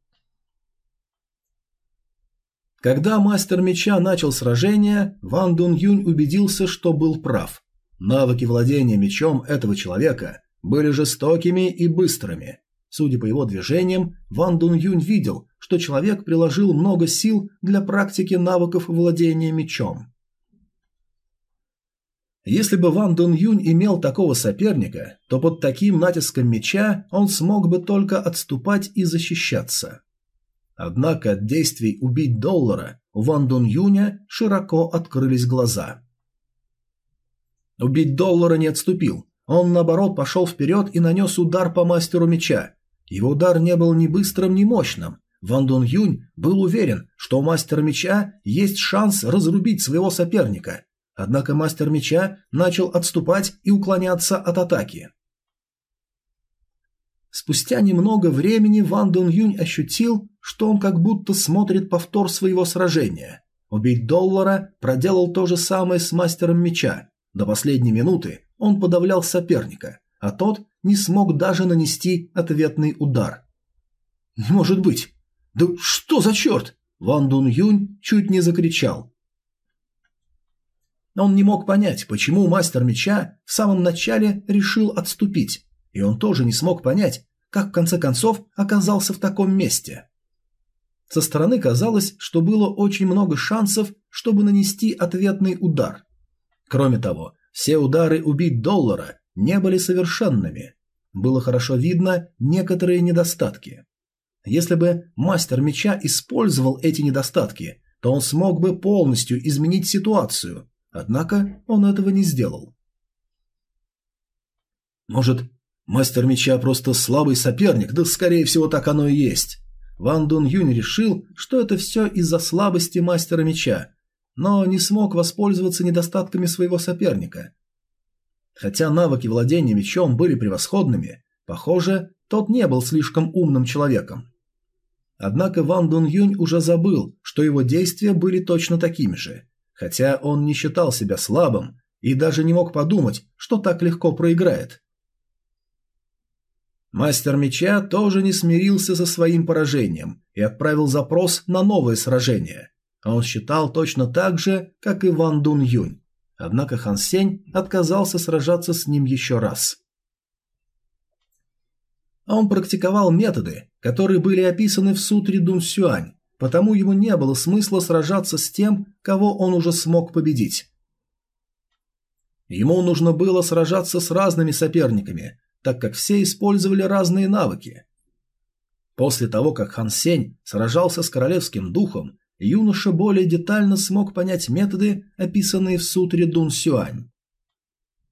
Когда мастер меча начал сражение, Ван Дун Юнь убедился, что был прав. Навыки владения мечом этого человека были жестокими и быстрыми. Судя по его движениям, Ван Дун Юнь видел, что человек приложил много сил для практики навыков владения мечом. Если бы Ван Дун Юнь имел такого соперника, то под таким натиском меча он смог бы только отступать и защищаться. Однако от действий убить доллара у Ван Дун Юня широко открылись глаза. Убить доллара не отступил. Он, наоборот, пошел вперед и нанес удар по мастеру меча. Его удар не был ни быстрым, ни мощным. Ван Дун Юнь был уверен, что у мастера меча есть шанс разрубить своего соперника. Однако мастер меча начал отступать и уклоняться от атаки. Спустя немного времени Ван Дун Юнь ощутил, что он как будто смотрит повтор своего сражения. Убить доллара проделал то же самое с мастером меча. До последней минуты он подавлял соперника, а тот не смог даже нанести ответный удар. «Не может быть! Да что за черт?» Ван Дун Юнь чуть не закричал. Он не мог понять, почему мастер меча в самом начале решил отступить, и он тоже не смог понять, как в конце концов оказался в таком месте. Со стороны казалось, что было очень много шансов, чтобы нанести ответный удар. Кроме того, все удары убить доллара не были совершенными. Было хорошо видно некоторые недостатки. Если бы мастер меча использовал эти недостатки, то он смог бы полностью изменить ситуацию, однако он этого не сделал. Может, мастер меча просто слабый соперник, да скорее всего так оно и есть. Ван Дун Юнь решил, что это все из-за слабости мастера меча, но не смог воспользоваться недостатками своего соперника. Хотя навыки владения мечом были превосходными, похоже, тот не был слишком умным человеком. Однако Ван Дун Юнь уже забыл, что его действия были точно такими же, хотя он не считал себя слабым и даже не мог подумать, что так легко проиграет. Мастер меча тоже не смирился со своим поражением и отправил запрос на новое сражение. Он считал точно так же, как и Ван Дун Юнь. Однако Хан Сень отказался сражаться с ним еще раз. Он практиковал методы, которые были описаны в сутре Дун Сюань, потому ему не было смысла сражаться с тем, кого он уже смог победить. Ему нужно было сражаться с разными соперниками, так как все использовали разные навыки. После того, как Хан Сень сражался с королевским духом, юноша более детально смог понять методы, описанные в сутре Дун Сюань.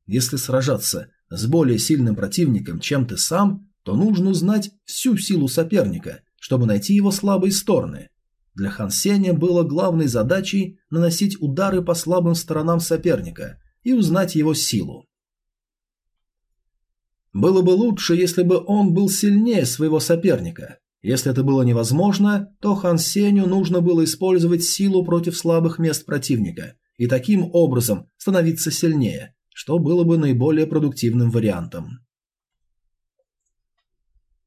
Если сражаться с более сильным противником, чем ты сам, то нужно узнать всю силу соперника, чтобы найти его слабые стороны. Для Хан Сеня было главной задачей наносить удары по слабым сторонам соперника и узнать его силу. Было бы лучше, если бы он был сильнее своего соперника. Если это было невозможно, то Хан Сеню нужно было использовать силу против слабых мест противника и таким образом становиться сильнее, что было бы наиболее продуктивным вариантом.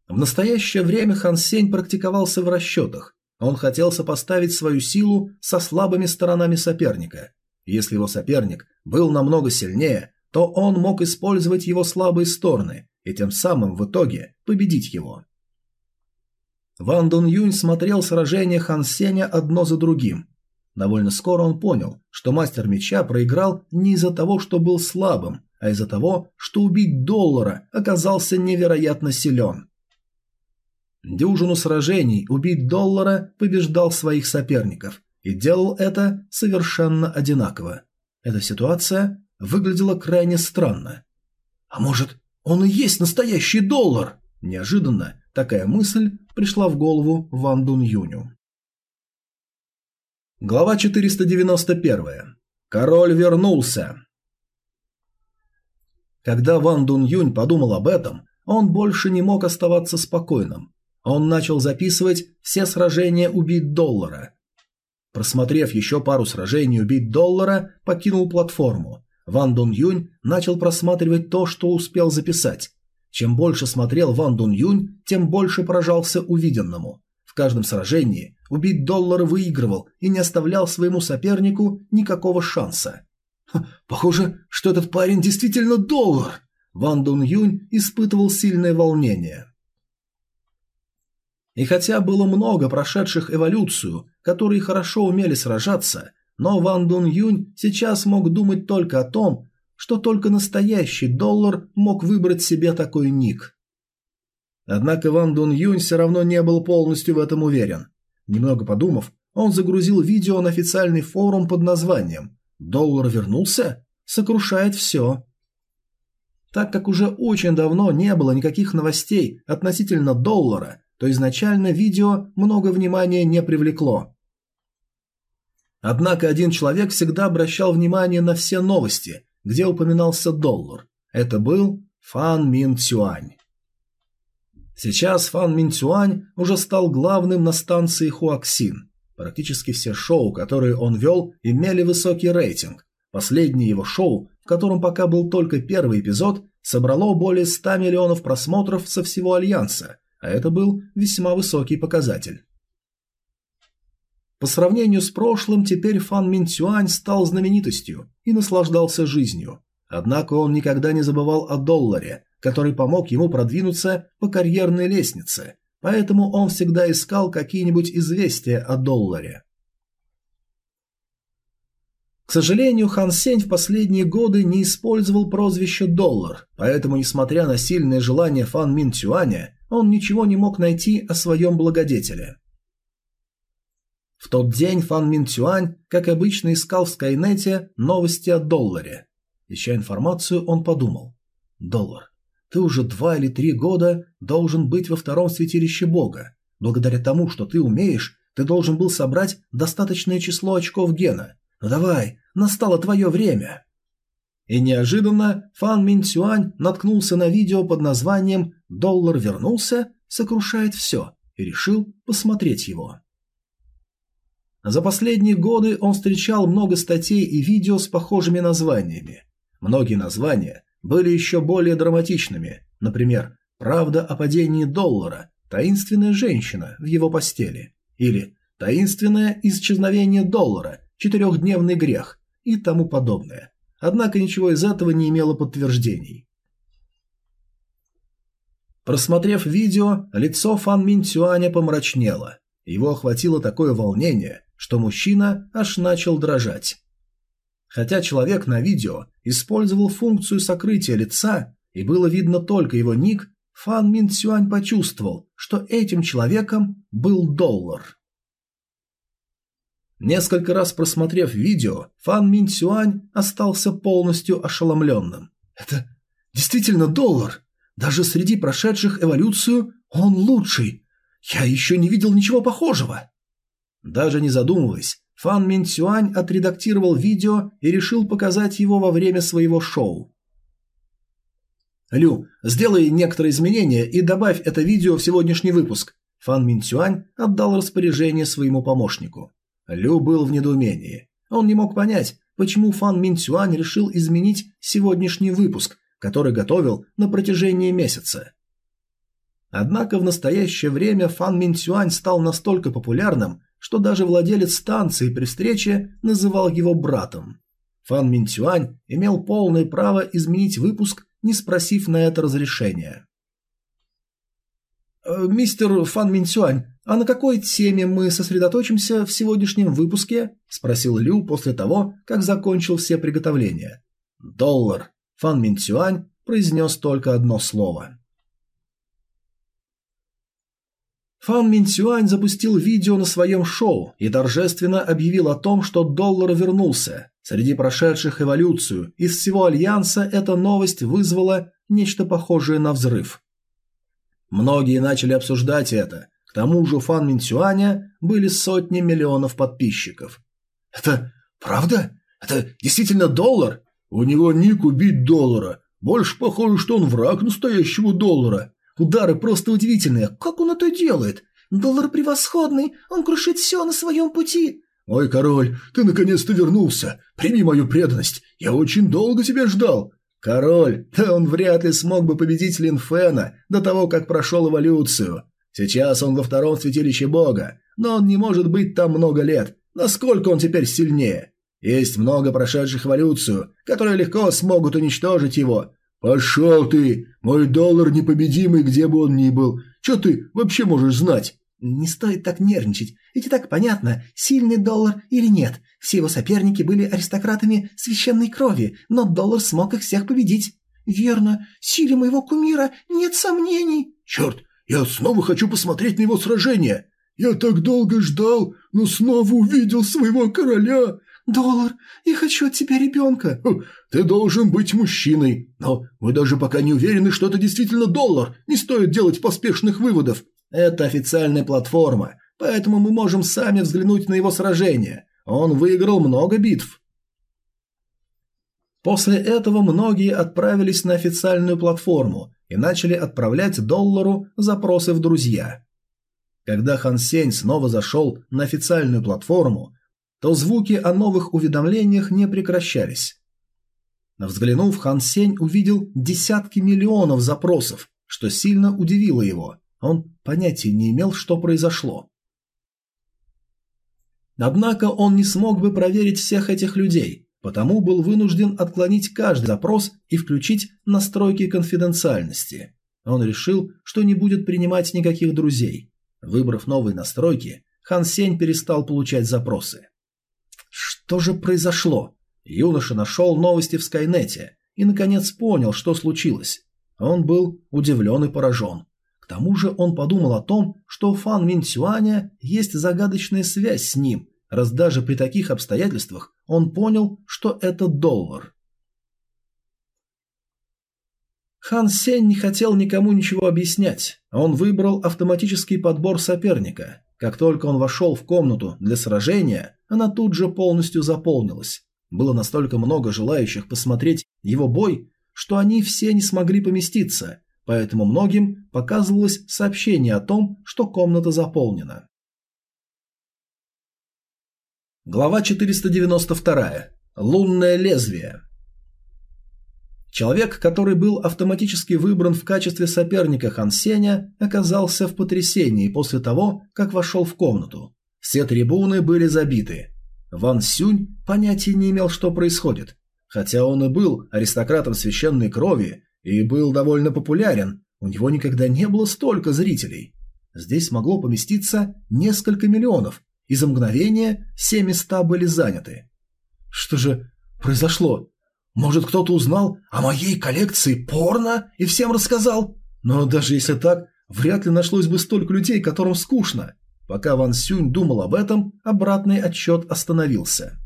В настоящее время Хан Сень практиковался в расчетах. Он хотел сопоставить свою силу со слабыми сторонами соперника. Если его соперник был намного сильнее, то он мог использовать его слабые стороны и тем самым в итоге победить его. Ван Дун Юнь смотрел сражения Хан Сеня одно за другим. Довольно скоро он понял, что мастер меча проиграл не из-за того, что был слабым, а из-за того, что убить доллара оказался невероятно силен. Дюжину сражений убить доллара побеждал своих соперников и делал это совершенно одинаково. Эта ситуация выглядело крайне странно. А может, он и есть настоящий доллар? Неожиданно такая мысль пришла в голову Ван Дун Юню. Глава 491. Король вернулся. Когда Ван Дун Юнь подумал об этом, он больше не мог оставаться спокойным. Он начал записывать все сражения убить доллара. Просмотрев еще пару сражений убить доллара, покинул платформу Ван Дун Юнь начал просматривать то, что успел записать. Чем больше смотрел Ван Дун Юнь, тем больше поражался увиденному. В каждом сражении убить доллар выигрывал и не оставлял своему сопернику никакого шанса. «Похоже, что этот парень действительно доллар!» Ван Дун Юнь испытывал сильное волнение. И хотя было много прошедших эволюцию, которые хорошо умели сражаться, но Ван Дун Юнь сейчас мог думать только о том, что только настоящий доллар мог выбрать себе такой ник. Однако Ван Дун Юнь все равно не был полностью в этом уверен. Немного подумав, он загрузил видео на официальный форум под названием «Доллар вернулся? Сокрушает все». Так как уже очень давно не было никаких новостей относительно доллара, то изначально видео много внимания не привлекло. Однако один человек всегда обращал внимание на все новости, где упоминался доллар. Это был Фан Мин Цюань. Сейчас Фан Мин Цюань уже стал главным на станции Хуаксин. Практически все шоу, которые он вел, имели высокий рейтинг. Последнее его шоу, в котором пока был только первый эпизод, собрало более 100 миллионов просмотров со всего Альянса, а это был весьма высокий показатель. По сравнению с прошлым, теперь Фан Минцюань стал знаменитостью и наслаждался жизнью. Однако он никогда не забывал о долларе, который помог ему продвинуться по карьерной лестнице, поэтому он всегда искал какие-нибудь известия о долларе. К сожалению, Хан Сень в последние годы не использовал прозвище «доллар», поэтому, несмотря на сильное желание Фан Мин Цюаня, он ничего не мог найти о своем благодетеле. В тот день Фан Мин Цюань, как обычно, искал в Скайнете новости о долларе. Ища информацию, он подумал. «Доллар. Ты уже два или три года должен быть во втором святилище Бога. Благодаря тому, что ты умеешь, ты должен был собрать достаточное число очков гена. Ну давай, настало твое время!» И неожиданно Фан Мин Цюань наткнулся на видео под названием «Доллар вернулся, сокрушает все» и решил посмотреть его. За последние годы он встречал много статей и видео с похожими названиями. Многие названия были еще более драматичными, например, «Правда о падении доллара», «Таинственная женщина в его постели» или «Таинственное исчезновение доллара», «Четырехдневный грех» и тому подобное. Однако ничего из этого не имело подтверждений. Просмотрев видео, лицо Фан Мин Цюаня помрачнело. Его охватило такое волнение, что мужчина аж начал дрожать. Хотя человек на видео использовал функцию сокрытия лица, и было видно только его ник, Фан Мин Цюань почувствовал, что этим человеком был доллар. Несколько раз просмотрев видео, Фан Мин Цюань остался полностью ошеломленным. «Это действительно доллар! Даже среди прошедших эволюцию он лучший! Я еще не видел ничего похожего!» Даже не задумываясь, Фан Мин Цюань отредактировал видео и решил показать его во время своего шоу. «Лю, сделай некоторые изменения и добавь это видео в сегодняшний выпуск». Фан Мин Цюань отдал распоряжение своему помощнику. Лю был в недоумении. Он не мог понять, почему Фан Мин Цюань решил изменить сегодняшний выпуск, который готовил на протяжении месяца. Однако в настоящее время Фан Мин Цюань стал настолько популярным, что даже владелец станции при встрече называл его братом. Фан Мин Цюань имел полное право изменить выпуск, не спросив на это разрешения. «Э, «Мистер Фан Мин Цюань, «А на какой теме мы сосредоточимся в сегодняшнем выпуске?» – спросил Лю после того, как закончил все приготовления. «Доллар». Фан Мин Цюань произнес только одно слово. Фан Мин Цюань запустил видео на своем шоу и торжественно объявил о том, что доллар вернулся. Среди прошедших эволюцию из всего Альянса эта новость вызвала нечто похожее на взрыв. Многие начали обсуждать это, к тому же у Фан Минцюаня были сотни миллионов подписчиков. «Это правда? Это действительно доллар? У него ник убить доллара. Больше похоже, что он враг настоящего доллара. Удары просто удивительные. Как он это делает? Доллар превосходный, он крушит все на своем пути». «Ой, король, ты наконец-то вернулся. Прими мою преданность. Я очень долго тебя ждал». «Король, да он вряд ли смог бы победить Линфена до того, как прошел эволюцию. Сейчас он во втором святилище бога, но он не может быть там много лет. Насколько он теперь сильнее? Есть много прошедших эволюцию, которые легко смогут уничтожить его. Пошел ты! Мой доллар непобедимый, где бы он ни был. Че ты вообще можешь знать? Не стоит так нервничать, ведь и так понятно, сильный доллар или нет. Все его соперники были аристократами священной крови, но доллар смог их всех победить. Верно, силе моего кумира нет сомнений. Черт, я снова хочу посмотреть на его сражение. Я так долго ждал, но снова увидел своего короля. Доллар, я хочу от тебя ребенка. Хм, ты должен быть мужчиной. Но мы даже пока не уверены, что это действительно доллар. Не стоит делать поспешных выводов. Это официальная платформа, поэтому мы можем сами взглянуть на его сражение. Он выиграл много битв. После этого многие отправились на официальную платформу и начали отправлять доллару запросы в друзья. Когда Хан Сень снова зашел на официальную платформу, то звуки о новых уведомлениях не прекращались. Взглянув, Хан Сень увидел десятки миллионов запросов, что сильно удивило его. Он понятия не имел, что произошло. Однако он не смог бы проверить всех этих людей, потому был вынужден отклонить каждый запрос и включить настройки конфиденциальности. Он решил, что не будет принимать никаких друзей. Выбрав новые настройки, Хан Сень перестал получать запросы. Что же произошло? Юноша нашел новости в Скайнете и наконец понял, что случилось. Он был удивлен и поражен. К тому же он подумал о том, что у Фан Мин Цюаня есть загадочная связь с ним, раз даже при таких обстоятельствах он понял, что это доллар. Хан Сень не хотел никому ничего объяснять, он выбрал автоматический подбор соперника. Как только он вошел в комнату для сражения, она тут же полностью заполнилась. Было настолько много желающих посмотреть его бой, что они все не смогли поместиться, поэтому многим показывалось сообщение о том, что комната заполнена. Глава 492. Лунное лезвие. Человек, который был автоматически выбран в качестве соперника Хан Сеня, оказался в потрясении после того, как вошел в комнату. Все трибуны были забиты. Ван Сюнь понятия не имел, что происходит. Хотя он и был аристократом священной крови и был довольно популярен, у него никогда не было столько зрителей. Здесь могло поместиться несколько миллионов, и за мгновение все места были заняты. Что же произошло? Может, кто-то узнал о моей коллекции порно и всем рассказал? Но даже если так, вряд ли нашлось бы столько людей, которым скучно. Пока Ван Сюнь думал об этом, обратный отсчет остановился.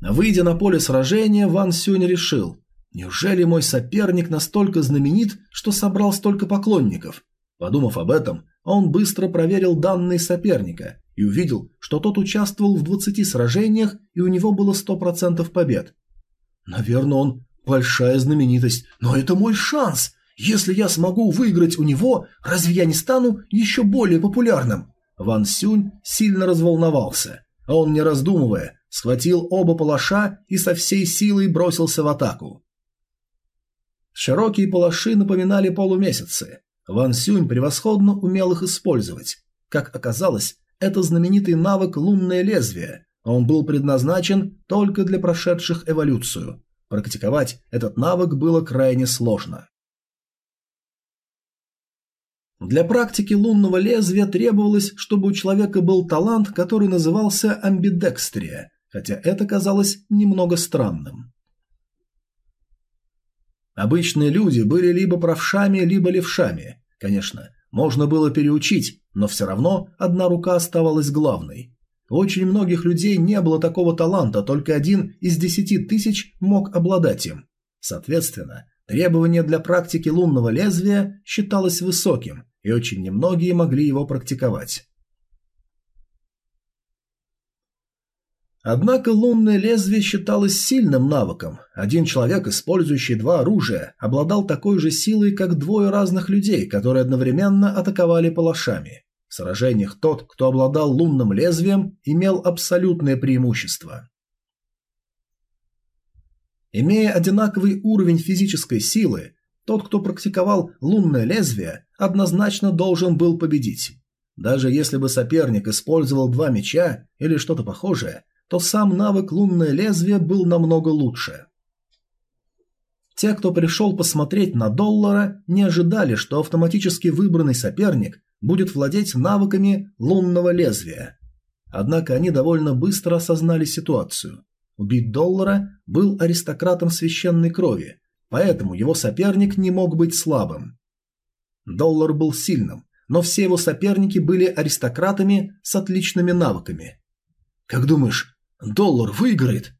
Выйдя на поле сражения, Ван Сюнь решил, неужели мой соперник настолько знаменит, что собрал столько поклонников? Подумав об этом, он быстро проверил данные соперника и увидел, что тот участвовал в 20 сражениях и у него было 100% побед. Наверное, он большая знаменитость, но это мой шанс. Если я смогу выиграть у него, разве я не стану еще более популярным? Ван Сюнь сильно разволновался, а он, не раздумывая, схватил оба палаша и со всей силой бросился в атаку. Широкие палаши напоминали полумесяцы. Ван Сюнь превосходно умел их использовать. Как оказалось, это знаменитый навык «Лунное лезвие». Он был предназначен только для прошедших эволюцию. Практиковать этот навык было крайне сложно. Для практики лунного лезвия требовалось, чтобы у человека был талант, который назывался амбидекстрия, хотя это казалось немного странным. Обычные люди были либо правшами, либо левшами. Конечно, можно было переучить, но все равно одна рука оставалась главной. Очень многих людей не было такого таланта, только один из десяти тысяч мог обладать им. Соответственно, требование для практики лунного лезвия считалось высоким, и очень немногие могли его практиковать. Однако лунное лезвие считалось сильным навыком. Один человек, использующий два оружия, обладал такой же силой, как двое разных людей, которые одновременно атаковали палашами. Сражениях тот, кто обладал лунным лезвием, имел абсолютное преимущество. Имея одинаковый уровень физической силы, тот, кто практиковал лунное лезвие, однозначно должен был победить. Даже если бы соперник использовал два меча или что-то похожее, то сам навык лунное лезвие был намного лучше. Те, кто пришел посмотреть на доллара, не ожидали, что автоматически выбранный соперник будет владеть навыками лунного лезвия. Однако они довольно быстро осознали ситуацию. Убить доллара был аристократом священной крови, поэтому его соперник не мог быть слабым. Доллар был сильным, но все его соперники были аристократами с отличными навыками. «Как думаешь, доллар выиграет?»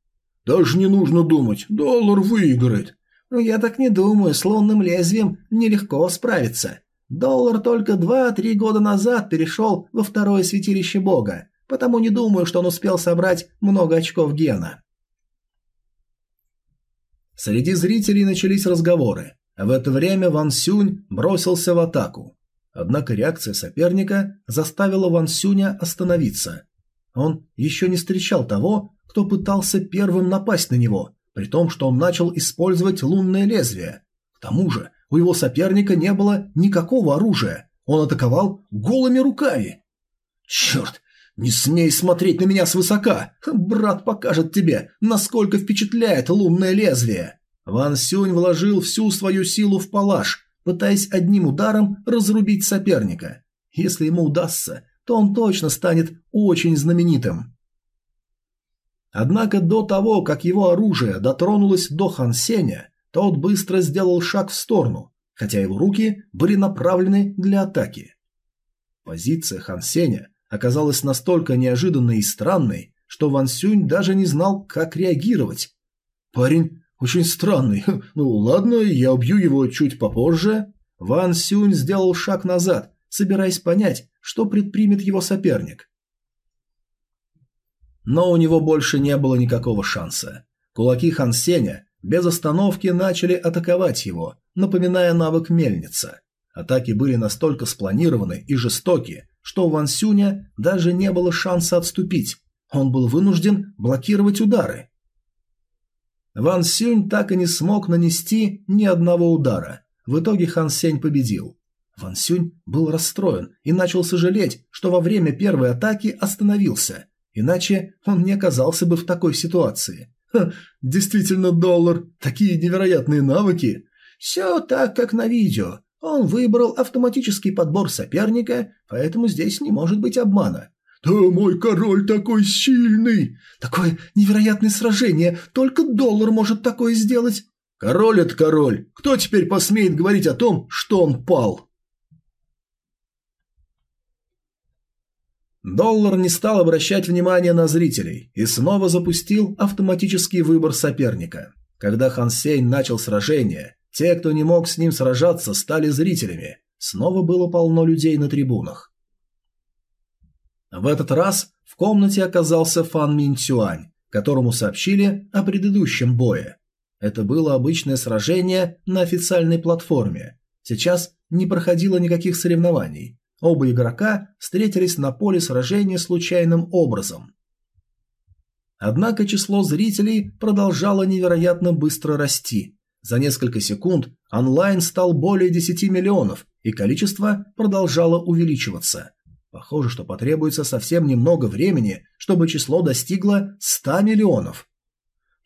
«Даже не нужно думать, доллар выиграет». «Ну, я так не думаю, с лунным лезвием нелегко справиться. Доллар только два-три года назад перешел во второе святилище бога, потому не думаю, что он успел собрать много очков гена. Среди зрителей начались разговоры. В это время Ван Сюнь бросился в атаку. Однако реакция соперника заставила Ван Сюня остановиться. Он еще не встречал того, кто пытался первым напасть на него, при том, что он начал использовать лунное лезвие. К тому же, у его соперника не было никакого оружия. Он атаковал голыми руками. «Черт! Не смей смотреть на меня свысока! Брат покажет тебе, насколько впечатляет лунное лезвие!» Ван Сюнь вложил всю свою силу в палаш, пытаясь одним ударом разрубить соперника. Если ему удастся, то он точно станет очень знаменитым. Однако до того, как его оружие дотронулось до Хан Сеня, тот быстро сделал шаг в сторону. хотя его руки были направлены для атаки. Позиция Хан Сеня оказалась настолько неожиданной и странной, что Ван Сюнь даже не знал, как реагировать. Парень очень странный. Ну ладно, я убью его чуть попозже. Ван Сюнь сделал шаг назад, собираясь понять, что предпримет его соперник. Но у него больше не было никакого шанса. Кулаки Хан Сеня без остановки начали атаковать его, напоминая навык мельница. Атаки были настолько спланированы и жестоки, что у Ван Сюня даже не было шанса отступить. Он был вынужден блокировать удары. Ван Сюнь так и не смог нанести ни одного удара. В итоге Хан Сень победил. Ван Сюнь был расстроен и начал сожалеть, что во время первой атаки остановился, иначе он не оказался бы в такой ситуации. Ха, действительно доллар, такие невероятные навыки. Все так, как на видео. Он выбрал автоматический подбор соперника, поэтому здесь не может быть обмана. «Да мой король такой сильный! Такое невероятное сражение! Только доллар может такое сделать!» «Король – это король! Кто теперь посмеет говорить о том, что он пал?» Доллар не стал обращать внимание на зрителей и снова запустил автоматический выбор соперника. Когда Хан Сейн начал сражение, те, кто не мог с ним сражаться, стали зрителями. Снова было полно людей на трибунах. В этот раз в комнате оказался Фан Мин Цюань, которому сообщили о предыдущем бое. Это было обычное сражение на официальной платформе. Сейчас не проходило никаких соревнований. Оба игрока встретились на поле сражения случайным образом. Однако число зрителей продолжало невероятно быстро расти. За несколько секунд онлайн стал более 10 миллионов, и количество продолжало увеличиваться. Похоже, что потребуется совсем немного времени, чтобы число достигло 100 миллионов.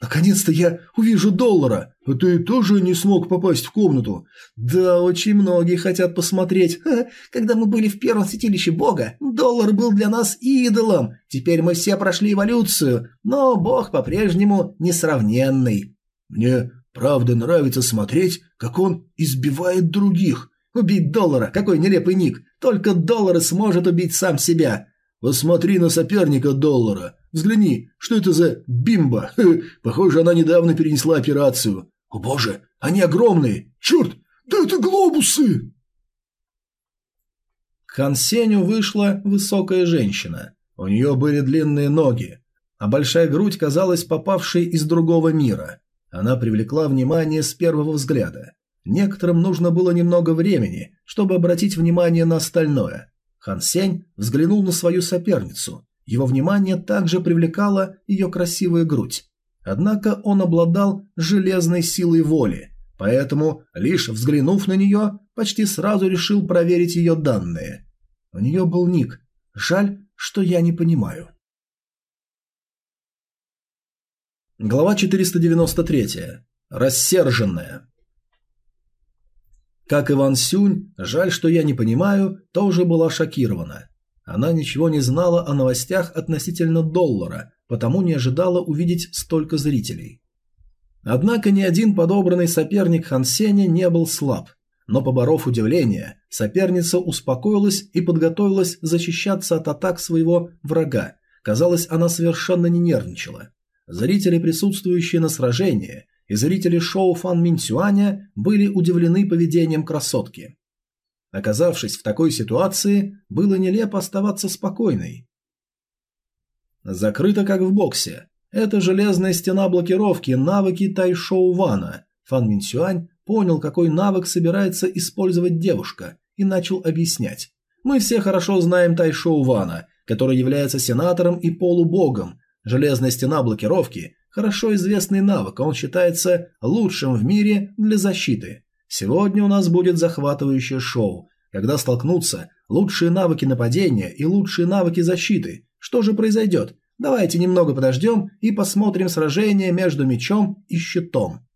Наконец-то я увижу доллара. Ты тоже не смог попасть в комнату? Да, очень многие хотят посмотреть. Ха, когда мы были в первом святилище бога, доллар был для нас идолом. Теперь мы все прошли эволюцию, но бог по-прежнему несравненный. Мне правда нравится смотреть, как он избивает других. Убить доллара, какой нелепый ник. Только доллар сможет убить сам себя. Посмотри на соперника доллара. Взгляни, что это за бимба? Похоже, она недавно перенесла операцию. О боже, они огромные. Черт, да это глобусы! К Хан Сеню вышла высокая женщина. У нее были длинные ноги, а большая грудь казалась попавшей из другого мира. Она привлекла внимание с первого взгляда. Некоторым нужно было немного времени, чтобы обратить внимание на остальное. Хан Сень взглянул на свою соперницу. Его внимание также привлекала ее красивая грудь. Однако он обладал железной силой воли, поэтому, лишь взглянув на нее, почти сразу решил проверить ее данные. У нее был ник. Жаль, что я не понимаю. Глава 493. Рассерженная. Как Иван Сюнь, жаль, что я не понимаю, тоже была шокирована. Она ничего не знала о новостях относительно доллара, потому не ожидала увидеть столько зрителей. Однако ни один подобранный соперник Хан Сеня не был слаб, но поборов удивление, соперница успокоилась и подготовилась защищаться от атак своего врага. Казалось, она совершенно не нервничала. Зрители, присутствующие на сражении, и зрители шоу Фан Минцюаня были удивлены поведением красотки. Оказавшись в такой ситуации, было нелепо оставаться спокойной. Закрыто как в боксе. Это железная стена блокировки, навыки Тайшоу Вана. Фан Минсюань понял, какой навык собирается использовать девушка, и начал объяснять. Мы все хорошо знаем Тайшоу Вана, который является сенатором и полубогом. Железная стена блокировки Хорошо известный навык, он считается лучшим в мире для защиты. Сегодня у нас будет захватывающее шоу, когда столкнутся лучшие навыки нападения и лучшие навыки защиты. Что же произойдет? Давайте немного подождем и посмотрим сражение между мечом и щитом.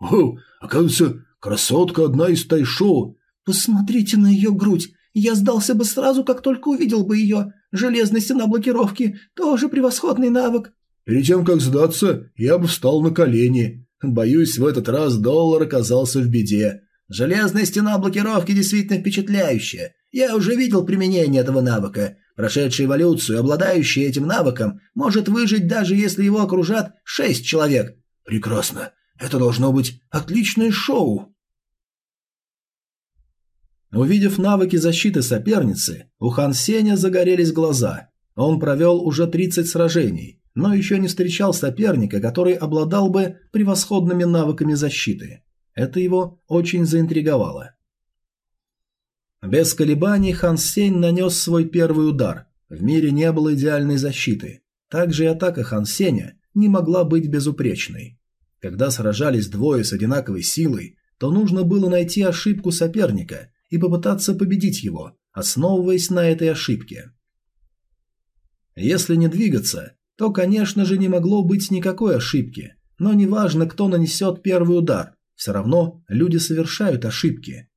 О, оказывается, красотка одна из тайшоу. Посмотрите на ее грудь. Я сдался бы сразу, как только увидел бы ее. Железная стена блокировки – тоже превосходный навык. Перед тем, как сдаться, я бы встал на колени. Боюсь, в этот раз доллар оказался в беде. Железная стена блокировки действительно впечатляющая. Я уже видел применение этого навыка. Прошедший эволюцию, обладающий этим навыком, может выжить даже если его окружат шесть человек. Прекрасно. Это должно быть отличное шоу. Увидев навыки защиты соперницы, у Хан Сеня загорелись глаза. Он провел уже 30 сражений, но еще не встречал соперника, который обладал бы превосходными навыками защиты. Это его очень заинтриговало. Без колебаний Хан Сень нанес свой первый удар. В мире не было идеальной защиты. Также и атака Хан Сеня не могла быть безупречной. Когда сражались двое с одинаковой силой, то нужно было найти ошибку соперника и попытаться победить его, основываясь на этой ошибке. Если не двигаться, то, конечно же, не могло быть никакой ошибки, но неважно, кто нанесет первый удар, все равно люди совершают ошибки.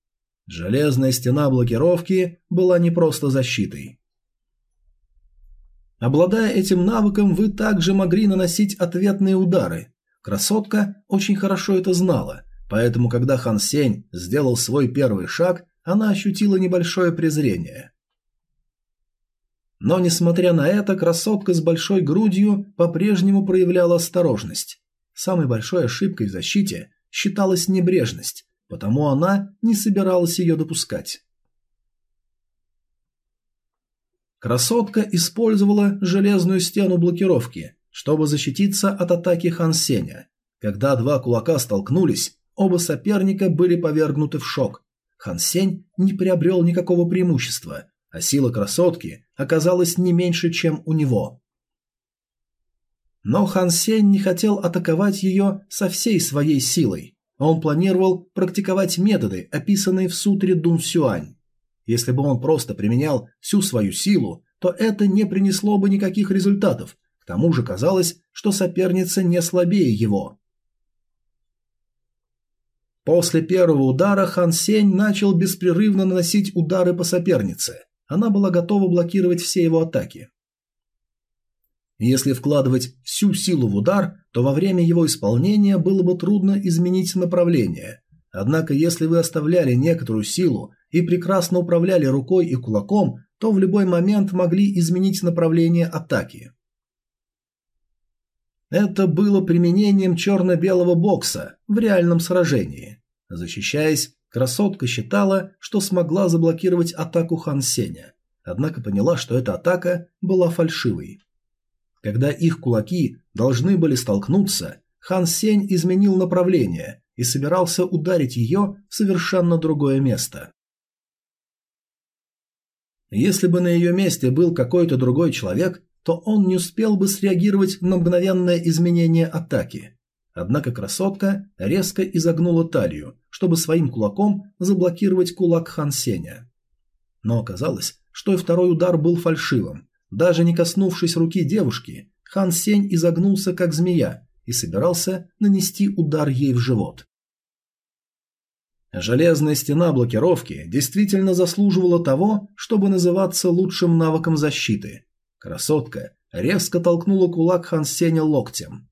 Железная стена блокировки была не просто защитой. Обладая этим навыком, вы также могли наносить ответные удары. Красотка очень хорошо это знала, поэтому когда Хан Сень сделал свой первый шаг, она ощутила небольшое презрение. Но, несмотря на это, красотка с большой грудью по-прежнему проявляла осторожность. Самой большой ошибкой в защите считалась небрежность, потому она не собиралась ее допускать. Красотка использовала железную стену блокировки, чтобы защититься от атаки Хан Сеня. Когда два кулака столкнулись, оба соперника были повергнуты в шок. Хан Сень не приобрел никакого преимущества, а сила красотки оказалась не меньше, чем у него. Но Хан Сень не хотел атаковать ее со всей своей силой. Он планировал практиковать методы, описанные в сутре Дун Сюань. Если бы он просто применял всю свою силу, то это не принесло бы никаких результатов. К тому же казалось, что соперница не слабее его. После первого удара Хан Сень начал беспрерывно наносить удары по сопернице. Она была готова блокировать все его атаки. Если вкладывать всю силу в удар, то во время его исполнения было бы трудно изменить направление. Однако если вы оставляли некоторую силу и прекрасно управляли рукой и кулаком, то в любой момент могли изменить направление атаки. Это было применением черно-белого бокса в реальном сражении. Защищаясь, красотка считала, что смогла заблокировать атаку Хан Сеня, однако поняла, что эта атака была фальшивой. Когда их кулаки должны были столкнуться, Хан Сень изменил направление и собирался ударить ее в совершенно другое место. Если бы на ее месте был какой-то другой человек, то он не успел бы среагировать на мгновенное изменение атаки. Однако красотка резко изогнула талию, чтобы своим кулаком заблокировать кулак Хан Сеня. Но оказалось, что и второй удар был фальшивым, даже не коснувшись руки девушки, Хан Сень изогнулся как змея и собирался нанести удар ей в живот. Железная стена блокировки действительно заслуживала того, чтобы называться лучшим навыком защиты. Красотка резко толкнула кулак Хан Сеня локтем.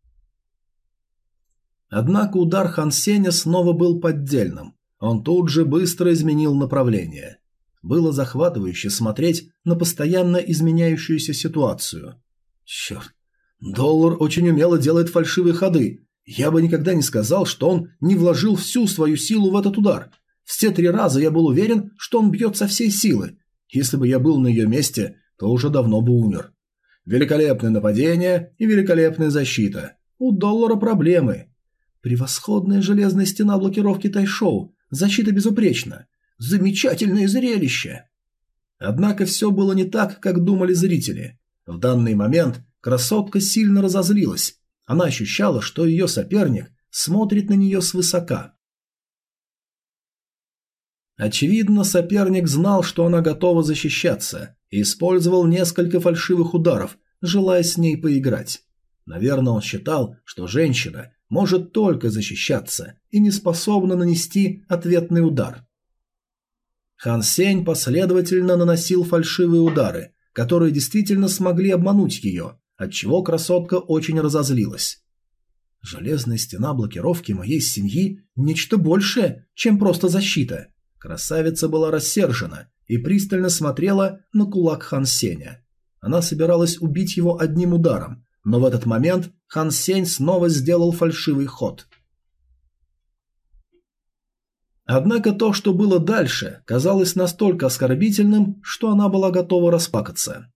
Однако удар Хан Сеня снова был поддельным. Он тут же быстро изменил направление. Было захватывающе смотреть на постоянно изменяющуюся ситуацию. Черт, доллар очень умело делает фальшивые ходы. Я бы никогда не сказал, что он не вложил всю свою силу в этот удар. Все три раза я был уверен, что он бьет со всей силы. Если бы я был на ее месте, то уже давно бы умер. Великолепное нападение и великолепная защита. У доллара проблемы. Превосходная железная стена блокировки Тайшоу. Защита безупречна. Замечательное зрелище! Однако все было не так, как думали зрители. В данный момент красотка сильно разозлилась. Она ощущала, что ее соперник смотрит на нее свысока. Очевидно, соперник знал, что она готова защищаться, и использовал несколько фальшивых ударов, желая с ней поиграть. Наверное, он считал, что женщина может только защищаться и не способна нанести ответный удар. Хан Сень последовательно наносил фальшивые удары, которые действительно смогли обмануть ее, отчего красотка очень разозлилась. Железная стена блокировки моей семьи – нечто большее, чем просто защита. Красавица была рассержена и пристально смотрела на кулак Хан Сеня. Она собиралась убить его одним ударом, но в этот момент Хан Сень снова сделал фальшивый ход. Однако то, что было дальше, казалось настолько оскорбительным, что она была готова распакаться.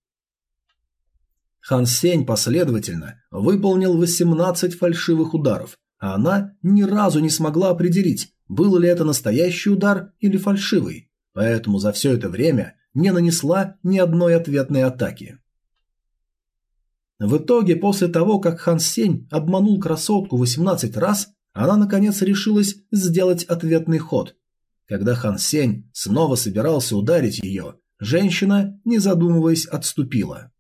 Хан Сень последовательно выполнил 18 фальшивых ударов, а она ни разу не смогла определить, был ли это настоящий удар или фальшивый, поэтому за все это время не нанесла ни одной ответной атаки. В итоге, после того, как Хан Сень обманул красотку 18 раз, она наконец решилась сделать ответный ход. Когда Хан Сень снова собирался ударить ее, женщина, не задумываясь, отступила.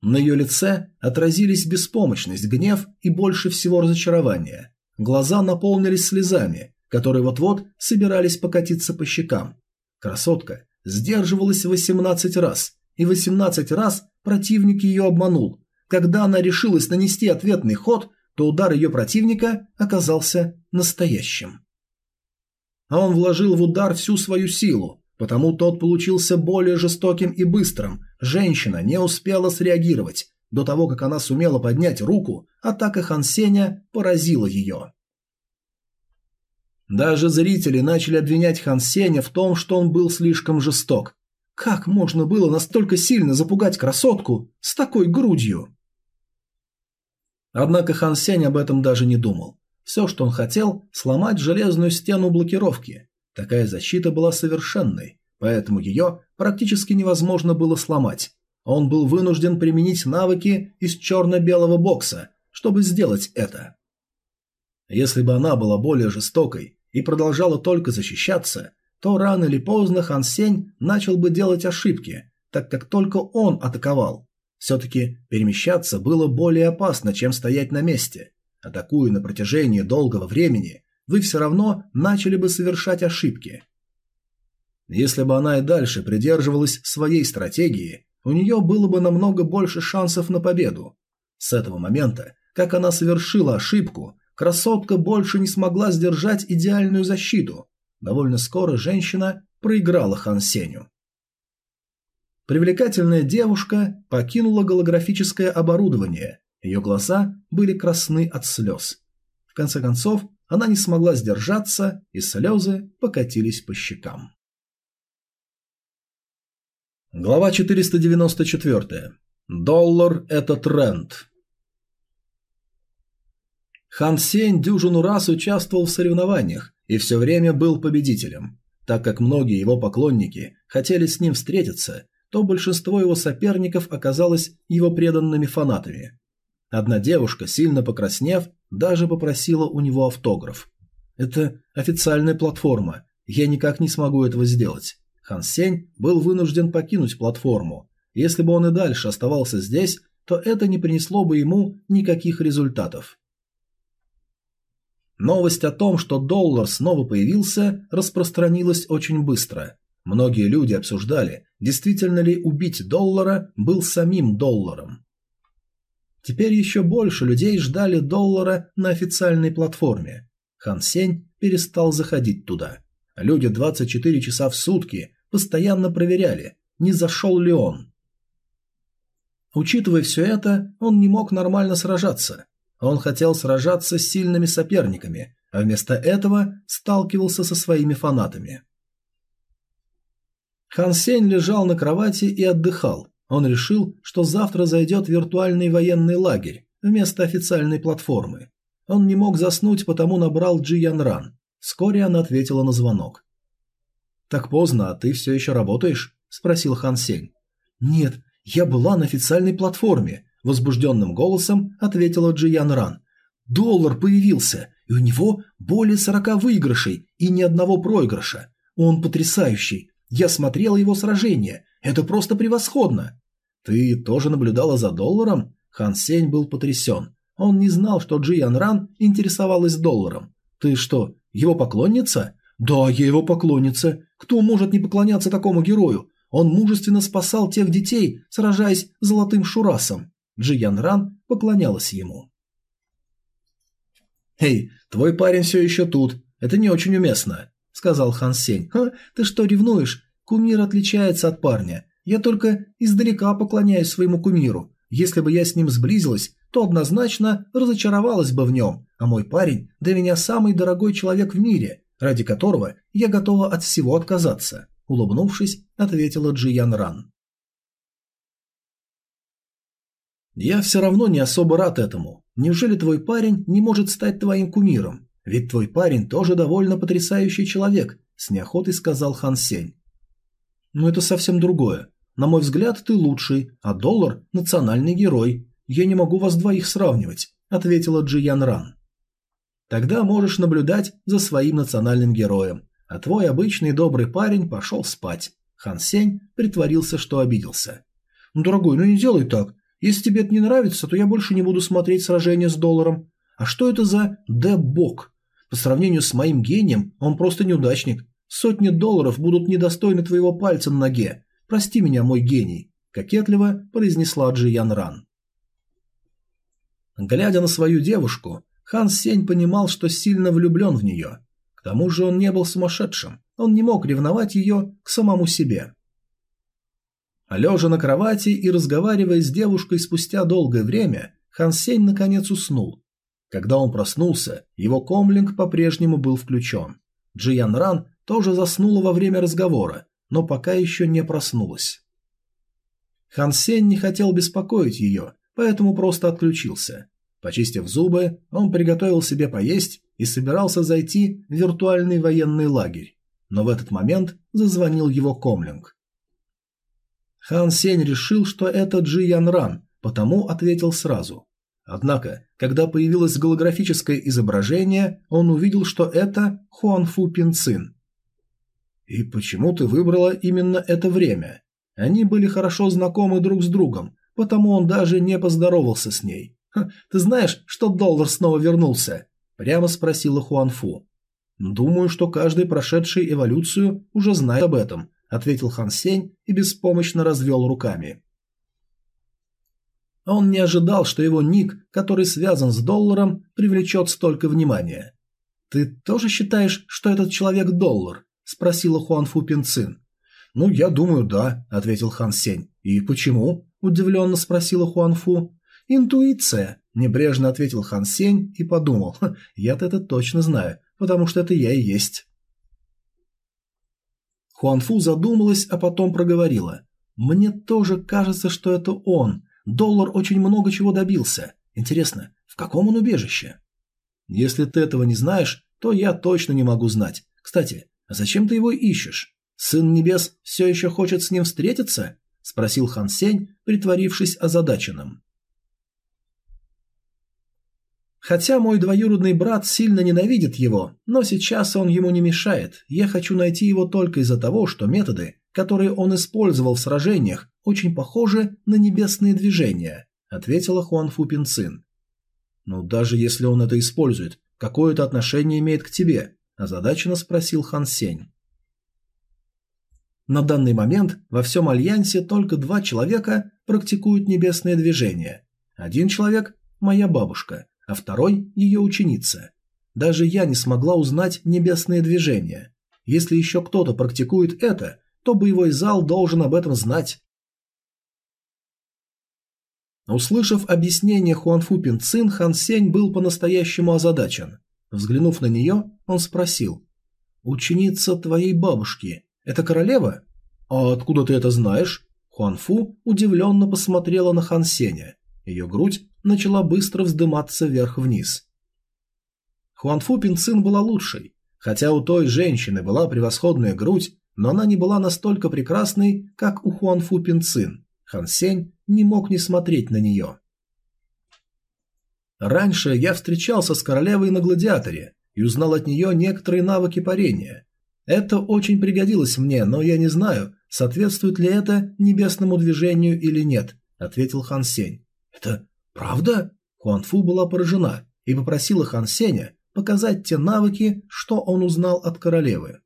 На ее лице отразились беспомощность, гнев и больше всего разочарование. Глаза наполнились слезами, которые вот-вот собирались покатиться по щекам. Красотка сдерживалась 18 раз, и 18 раз противник ее обманул. Когда она решилась нанести ответный ход, то удар ее противника оказался настоящим. А он вложил в удар всю свою силу, потому тот получился более жестоким и быстрым. Женщина не успела среагировать. До того, как она сумела поднять руку, атака Хансеня поразила ее. Даже зрители начали обвинять Хансеня в том, что он был слишком жесток. Как можно было настолько сильно запугать красотку с такой грудью? Однако Хан Сень об этом даже не думал. Все, что он хотел, сломать железную стену блокировки. Такая защита была совершенной, поэтому ее практически невозможно было сломать. Он был вынужден применить навыки из черно-белого бокса, чтобы сделать это. Если бы она была более жестокой и продолжала только защищаться, то рано или поздно Хан Сень начал бы делать ошибки, так как только он атаковал. Все-таки перемещаться было более опасно, чем стоять на месте. Атакуя на протяжении долгого времени, вы все равно начали бы совершать ошибки. Если бы она и дальше придерживалась своей стратегии, у нее было бы намного больше шансов на победу. С этого момента, как она совершила ошибку, красотка больше не смогла сдержать идеальную защиту. Довольно скоро женщина проиграла Хан Сеню. Привлекательная девушка покинула голографическое оборудование, ее глаза были красны от слез. В конце концов, она не смогла сдержаться, и слезы покатились по щекам. Глава 494. Доллар – это тренд. Хан Сень дюжину раз участвовал в соревнованиях и все время был победителем. Так как многие его поклонники хотели с ним встретиться, то большинство его соперников оказалось его преданными фанатами. Одна девушка, сильно покраснев, даже попросила у него автограф. «Это официальная платформа. Я никак не смогу этого сделать». Хан Сень был вынужден покинуть платформу. Если бы он и дальше оставался здесь, то это не принесло бы ему никаких результатов. Новость о том, что доллар снова появился, распространилась очень быстро. Многие люди обсуждали, действительно ли убить доллара был самим долларом. Теперь еще больше людей ждали доллара на официальной платформе. Хан Сень перестал заходить туда. Люди 24 часа в сутки постоянно проверяли, не зашел ли он. Учитывая все это, он не мог нормально сражаться. Он хотел сражаться с сильными соперниками, а вместо этого сталкивался со своими фанатами. Хан Сень лежал на кровати и отдыхал, он решил, что завтра зайдет виртуальный военный лагерь вместо официальной платформы. Он не мог заснуть, потому набрал Джи Ян Ран. Вскоре она ответила на звонок. «Так поздно, а ты все еще работаешь?» – спросил Хан Сень. «Нет, я была на официальной платформе», – возбужденным голосом ответила Джи Ян Ран. «Доллар появился, и у него более сорока выигрышей и ни одного проигрыша. Он потрясающий. Я смотрела его сражение. Это просто превосходно. «Ты тоже наблюдала за долларом?» Хан Сень был потрясен. Он не знал, что Джи Ян Ран интересовалась долларом. «Ты что, его поклонница?» «Да, я его поклонница. Кто может не поклоняться такому герою? Он мужественно спасал тех детей, сражаясь с золотым шурасом. Джи Ян Ран поклонялась ему. «Эй, твой парень все еще тут. Это не очень уместно», — сказал Хан Сень. «Ха, ты что, ревнуешь? Кумир отличается от парня. Я только издалека поклоняюсь своему кумиру. Если бы я с ним сблизилась, то однозначно разочаровалась бы в нем, а мой парень для меня самый дорогой человек в мире, ради которого я готова от всего отказаться», — улыбнувшись, ответила Джи Ян Ран. «Я все равно не особо рад этому. Неужели твой парень не может стать твоим кумиром? Ведь твой парень тоже довольно потрясающий человек», – с неохотой сказал Хан Сень. «Но это совсем другое. На мой взгляд, ты лучший, а доллар – национальный герой. Я не могу вас двоих сравнивать», – ответила Джи Ян Ран. «Тогда можешь наблюдать за своим национальным героем, а твой обычный добрый парень пошел спать». Хан Сень притворился, что обиделся. «Ну, дорогой, ну не делай так. Если тебе это не нравится, то я больше не буду смотреть сражение с долларом. А что это за Д-бок? По сравнению с моим гением, он просто неудачник. Сотни долларов будут недостойны твоего пальца на ноге. Прости меня, мой гений», – кокетливо произнесла Джи Ян Ран. Глядя на свою девушку, Хан Сень понимал, что сильно влюблен в нее. К тому же он не был сумасшедшим, он не мог ревновать ее к самому себе. Лежа на кровати и разговаривая с девушкой спустя долгое время, Хан Сень наконец уснул. Когда он проснулся, его комлинг по-прежнему был включен. Джиян Ран тоже заснула во время разговора, но пока еще не проснулась. Хан Сень не хотел беспокоить ее, поэтому просто отключился. Почистив зубы, он приготовил себе поесть и собирался зайти в виртуальный военный лагерь. Но в этот момент зазвонил его комлинг. Хан Сень решил, что это Джи Ян Ран, потому ответил сразу. Однако, когда появилось голографическое изображение, он увидел, что это Хуан Фу Пин Цин. «И почему ты выбрала именно это время?» Они были хорошо знакомы друг с другом, потому он даже не поздоровался с ней. «Ты знаешь, что доллар снова вернулся?» – прямо спросила Хуан Фу. «Думаю, что каждый прошедший эволюцию уже знает об этом», ответил Хан Сень и беспомощно развел руками. Он не ожидал, что его ник, который связан с долларом, привлечет столько внимания. «Ты тоже считаешь, что этот человек доллар?» – спросила Хуан Фу Пин Цин. «Ну, я думаю, да», – ответил Хан Сень. «И почему?» – удивленно спросила Хуан Фу. «Интуиция», – небрежно ответил Хан Сень и подумал. «Я-то это точно знаю, потому что это я и есть». Хуанфу задумалась, а потом проговорила. «Мне тоже кажется, что это он. Доллар очень много чего добился. Интересно, в каком он убежище?» «Если ты этого не знаешь, то я точно не могу знать. Кстати, а зачем ты его ищешь? Сын Небес все еще хочет с ним встретиться?» – спросил Хан Сень, притворившись озадаченным. Хотя мой двоюродный брат сильно ненавидит его, но сейчас он ему не мешает. Я хочу найти его только из-за того, что методы, которые он использовал в сражениях, очень похожи на небесные движения, ответила Хуан Фу Пин Цин. Ну даже если он это использует, какое это отношение имеет к тебе? озадаченно спросил Хан Сень. На данный момент во всем альянсе только два человека практикуют небесные движения. Один человек – моя бабушка, а второй – ее ученица. Даже я не смогла узнать небесные движения. Если еще кто-то практикует это, то боевой зал должен об этом знать. Услышав объяснение Хуанфу Пинцин, Хан Сень был по-настоящему озадачен. Взглянув на нее, он спросил. «Ученица твоей бабушки – это королева?» «А откуда ты это знаешь?» Хуанфу удивленно посмотрела на Хан Сеня. Ее грудь начала быстро вздыматься вверх-вниз. Хуанфу Пинцин была лучшей. Хотя у той женщины была превосходная грудь, но она не была настолько прекрасной, как у Хуанфу Пинцин. Хан Сень не мог не смотреть на нее. Раньше я встречался с королевой на гладиаторе и узнал от нее некоторые навыки парения. Это очень пригодилось мне, но я не знаю, соответствует ли это небесному движению или нет, ответил Хан Сень. Это «Правда?» Хуанфу была поражена и попросила Хан Сеня показать те навыки, что он узнал от королевы.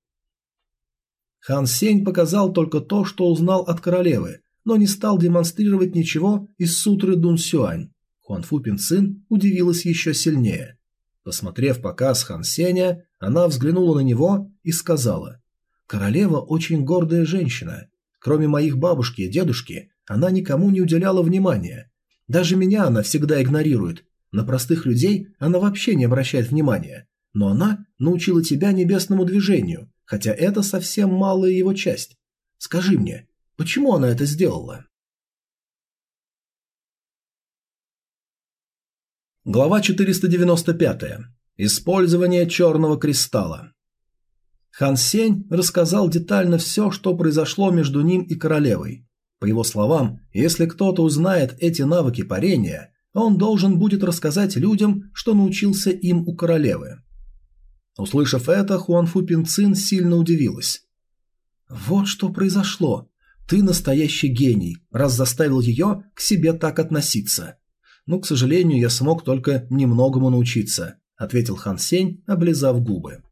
Хан Сень показал только то, что узнал от королевы, но не стал демонстрировать ничего из сутры Дун Сюань. Хуанфу Пинцин удивилась еще сильнее. Посмотрев показ Хан Сеня, она взглянула на него и сказала, «Королева очень гордая женщина. Кроме моих бабушки и дедушки, она никому не уделяла внимания. Даже меня она всегда игнорирует. На простых людей она вообще не обращает внимания. Но она научила тебя небесному движению, хотя это совсем малая его часть. Скажи мне, почему она это сделала?» Глава 495. Использование черного кристалла. Хан Сень рассказал детально все, что произошло между ним и королевой. По его словам, если кто-то узнает эти навыки парения, он должен будет рассказать людям, что научился им у королевы. Услышав это, Хуанфу Пинцин сильно удивилась. «Вот что произошло. Ты настоящий гений, раз заставил ее к себе так относиться. Но, к сожалению, я смог только немногому научиться», — ответил Хан Сень, облизав губы.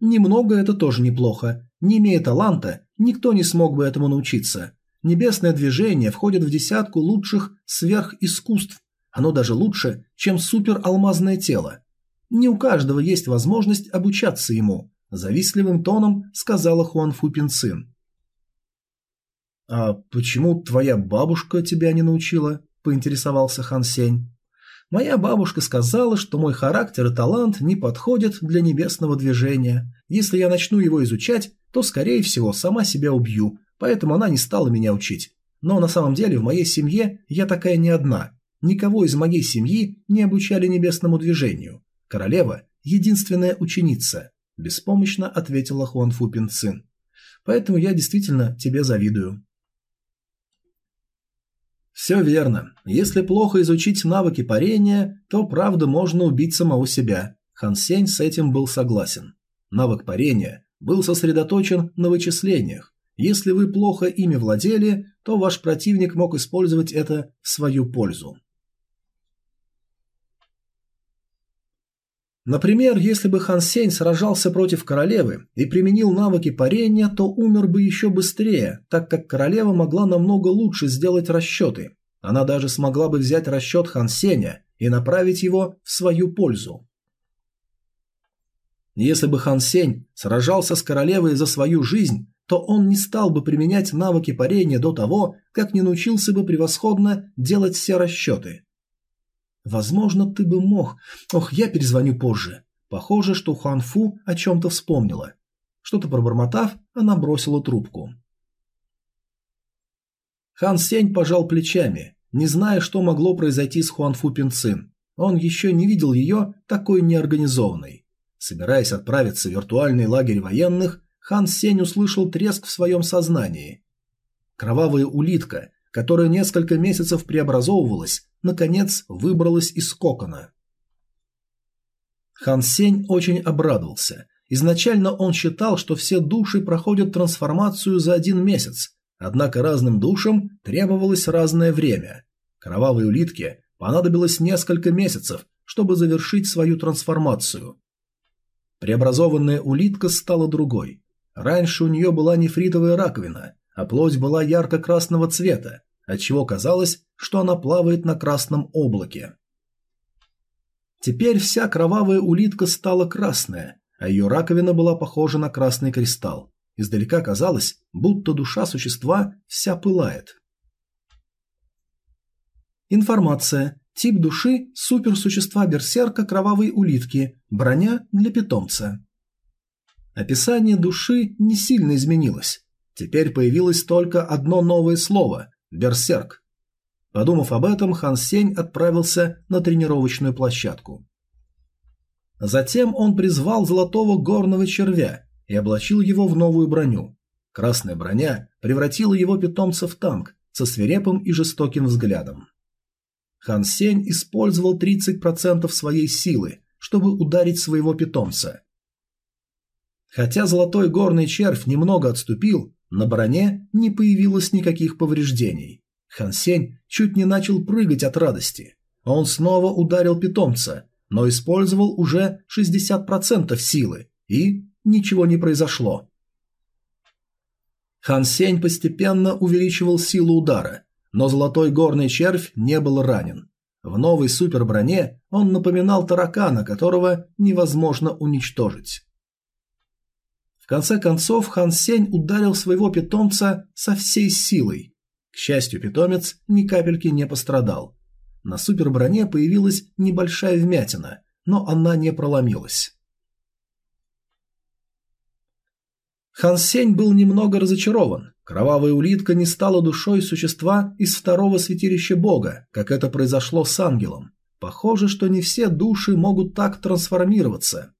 Немного это тоже неплохо. Не имея таланта, никто не смог бы этому научиться. Небесное движение входит в десятку лучших сверхискусств. Оно даже лучше, чем супералмазное тело. Не у каждого есть возможность обучаться ему, завистливым тоном сказала Хуан Фу Пинцин. А почему твоя бабушка тебя не научила? поинтересовался Хан Сень. Моя бабушка сказала, что мой характер и талант не подходят для небесного движения. Если я начну его изучать, то, скорее всего, сама себя убью, поэтому она не стала меня учить. Но на самом деле в моей семье я такая не одна. Никого из моей семьи не обучали небесному движению. Королева – единственная ученица, беспомощно ответила Хуан Фу Цин. Поэтому я действительно тебе завидую. Все верно. Если плохо изучить навыки парения, то правда можно убить самого себя. Хан Сень с этим был согласен. Навык парения был сосредоточен на вычислениях. Если вы плохо ими владели, то ваш противник мог использовать это в свою пользу. Например, если бы Хан Сень сражался против королевы и применил навыки парения, то умер бы еще быстрее, так как королева могла намного лучше сделать расчеты. Она даже смогла бы взять расчет Хан Сеня и направить его в свою пользу. Если бы Хан Сень сражался с королевой за свою жизнь, то он не стал бы применять навыки парения до того, как не научился бы превосходно делать все расчеты. Возможно, ты бы мог. Ох, я перезвоню позже. Похоже, что Хуан Фу о чем-то вспомнила. Что-то пробормотав, она бросила трубку. Хан Сень пожал плечами, не зная, что могло произойти с Хуан Фу Пинцин. Он еще не видел ее такой неорганизованной. Собираясь отправиться в виртуальный лагерь военных, Хан Сень услышал треск в своем сознании. Кровавая улитка, которая несколько месяцев преобразовывалась, наконец выбралась из кокона. Хан Сень очень обрадовался. Изначально он считал, что все души проходят трансформацию за один месяц, однако разным душам требовалось разное время. Кровавой улитке понадобилось несколько месяцев, чтобы завершить свою трансформацию. Преобразованная улитка стала другой. Раньше у нее была нефритовая раковина, а плоть была ярко-красного цвета, отчего казалось, что она плавает на красном облаке. Теперь вся кровавая улитка стала красная, а ее раковина была похожа на красный кристалл. Издалека казалось, будто душа существа вся пылает. Информация. Тип души – суперсущества берсерка кровавой улитки, броня для питомца. Описание души не сильно изменилось. Теперь появилось только одно новое слово – берсерк. Подумав об этом, Хан Сень отправился на тренировочную площадку. Затем он призвал золотого горного червя и облачил его в новую броню. Красная броня превратила его питомца в танк со свирепым и жестоким взглядом. Хан Сень использовал 30% своей силы, чтобы ударить своего питомца. Хотя золотой горный червь немного отступил, на броне не появилось никаких повреждений. Хан Сень чуть не начал прыгать от радости. Он снова ударил питомца, но использовал уже 60% силы, и ничего не произошло. Хан Сень постепенно увеличивал силу удара, но золотой горный червь не был ранен. В новой суперброне он напоминал таракана, которого невозможно уничтожить. Конце концов Хан Сень ударил своего питомца со всей силой. К счастью, питомец ни капельки не пострадал. На суперброне появилась небольшая вмятина, но она не проломилась. Хан Сень был немного разочарован. Кровавая улитка не стала душой существа из второго святилища бога, как это произошло с ангелом. Похоже, что не все души могут так трансформироваться.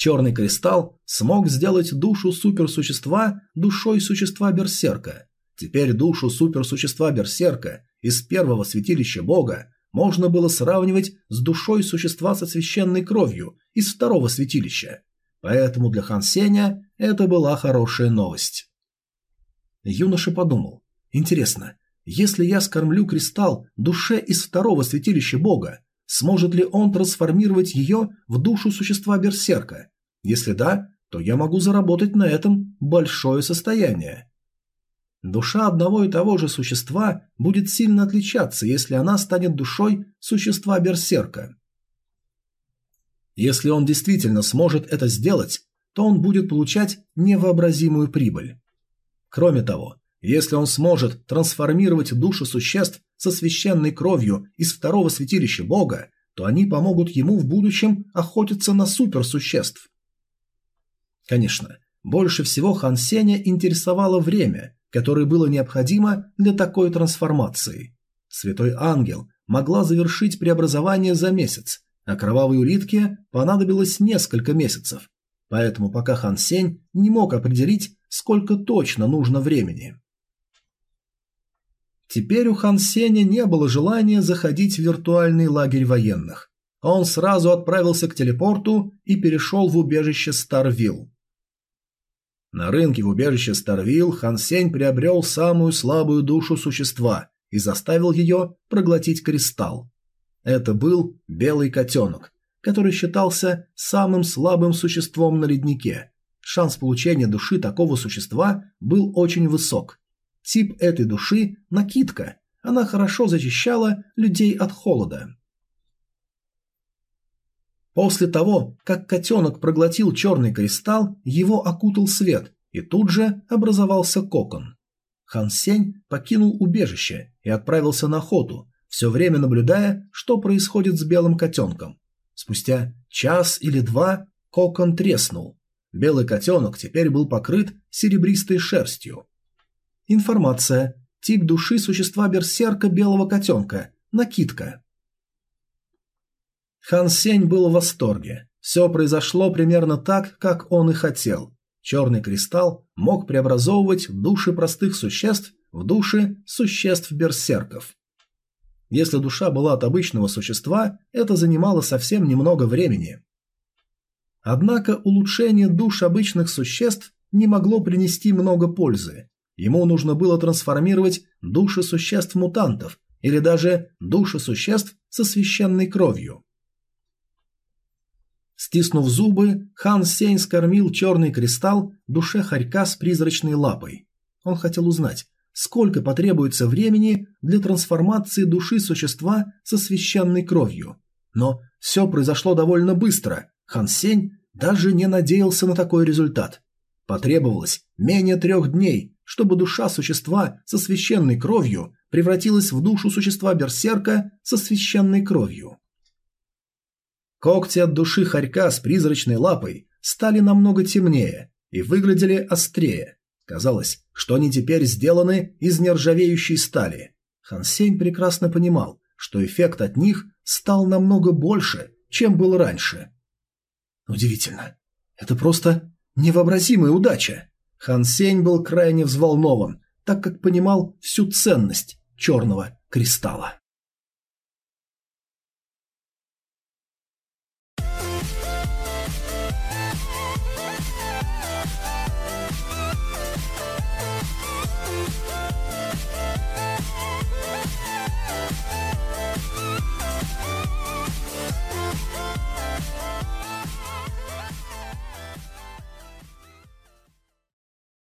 Черный кристалл смог сделать душу суперсущества душой существа берсерка. Теперь душу суперсущества берсерка из первого святилища бога можно было сравнивать с душой существа со священной кровью из второго святилища. Поэтому для Хан Сеня это была хорошая новость. Юноша подумал, интересно, если я скормлю кристалл душе из второго святилища бога, сможет ли он трансформировать ее в душу существа берсерка? Если да, то я могу заработать на этом большое состояние. Душа одного и того же существа будет сильно отличаться, если она станет душой существа берсерка. Если он действительно сможет это сделать, то он будет получать невообразимую прибыль. Кроме того, если он сможет трансформировать души существ со священной кровью из второго святилища Бога, то они помогут ему в будущем охотиться на суперсуществ. Конечно, больше всего Хан Сеня интересовало время, которое было необходимо для такой трансформации. Святой Ангел могла завершить преобразование за месяц, а кровавой улитке понадобилось несколько месяцев, поэтому пока Хан Сень не мог определить, сколько точно нужно времени. Теперь у Хан Сеня не было желания заходить в виртуальный лагерь военных. Он сразу отправился к телепорту и перешел в убежище Старвилл. На рынке в убежище Старвилл Хан Сень приобрел самую слабую душу существа и заставил ее проглотить кристалл. Это был белый котенок, который считался самым слабым существом на леднике. Шанс получения души такого существа был очень высок. Тип этой души – накидка. Она хорошо защищала людей от холода. После того, как котенок проглотил черный кристалл, его окутал свет, и тут же образовался кокон. Хан Сень покинул убежище и отправился на охоту, все время наблюдая, что происходит с белым котенком. Спустя час или два кокон треснул. Белый котенок теперь был покрыт серебристой шерстью. Информация. Тип души существа берсерка белого котенка. Накидка. Хан Сень был в восторге. Все произошло примерно так, как он и хотел. Черный кристалл мог преобразовывать души простых существ в души существ-берсерков. Если душа была от обычного существа, это занимало совсем немного времени. Однако улучшение душ обычных существ не могло принести много пользы. Ему нужно было трансформировать души существ-мутантов или даже души существ со священной кровью. Стиснув зубы, Хан Сень скормил черный кристалл душе хорька с призрачной лапой. Он хотел узнать, сколько потребуется времени для трансформации души существа со священной кровью. Но все произошло довольно быстро. Хан Сень даже не надеялся на такой результат. Потребовалось менее трех дней, чтобы душа существа со священной кровью превратилась в душу существа берсерка со священной кровью. Когти от души хорька с призрачной лапой стали намного темнее и выглядели острее. Казалось, что они теперь сделаны из нержавеющей стали. Хан Сень прекрасно понимал, что эффект от них стал намного больше, чем был раньше. Удивительно. Это просто невообразимая удача. Хан Сень был крайне взволнован, так как понимал всю ценность черного кристалла.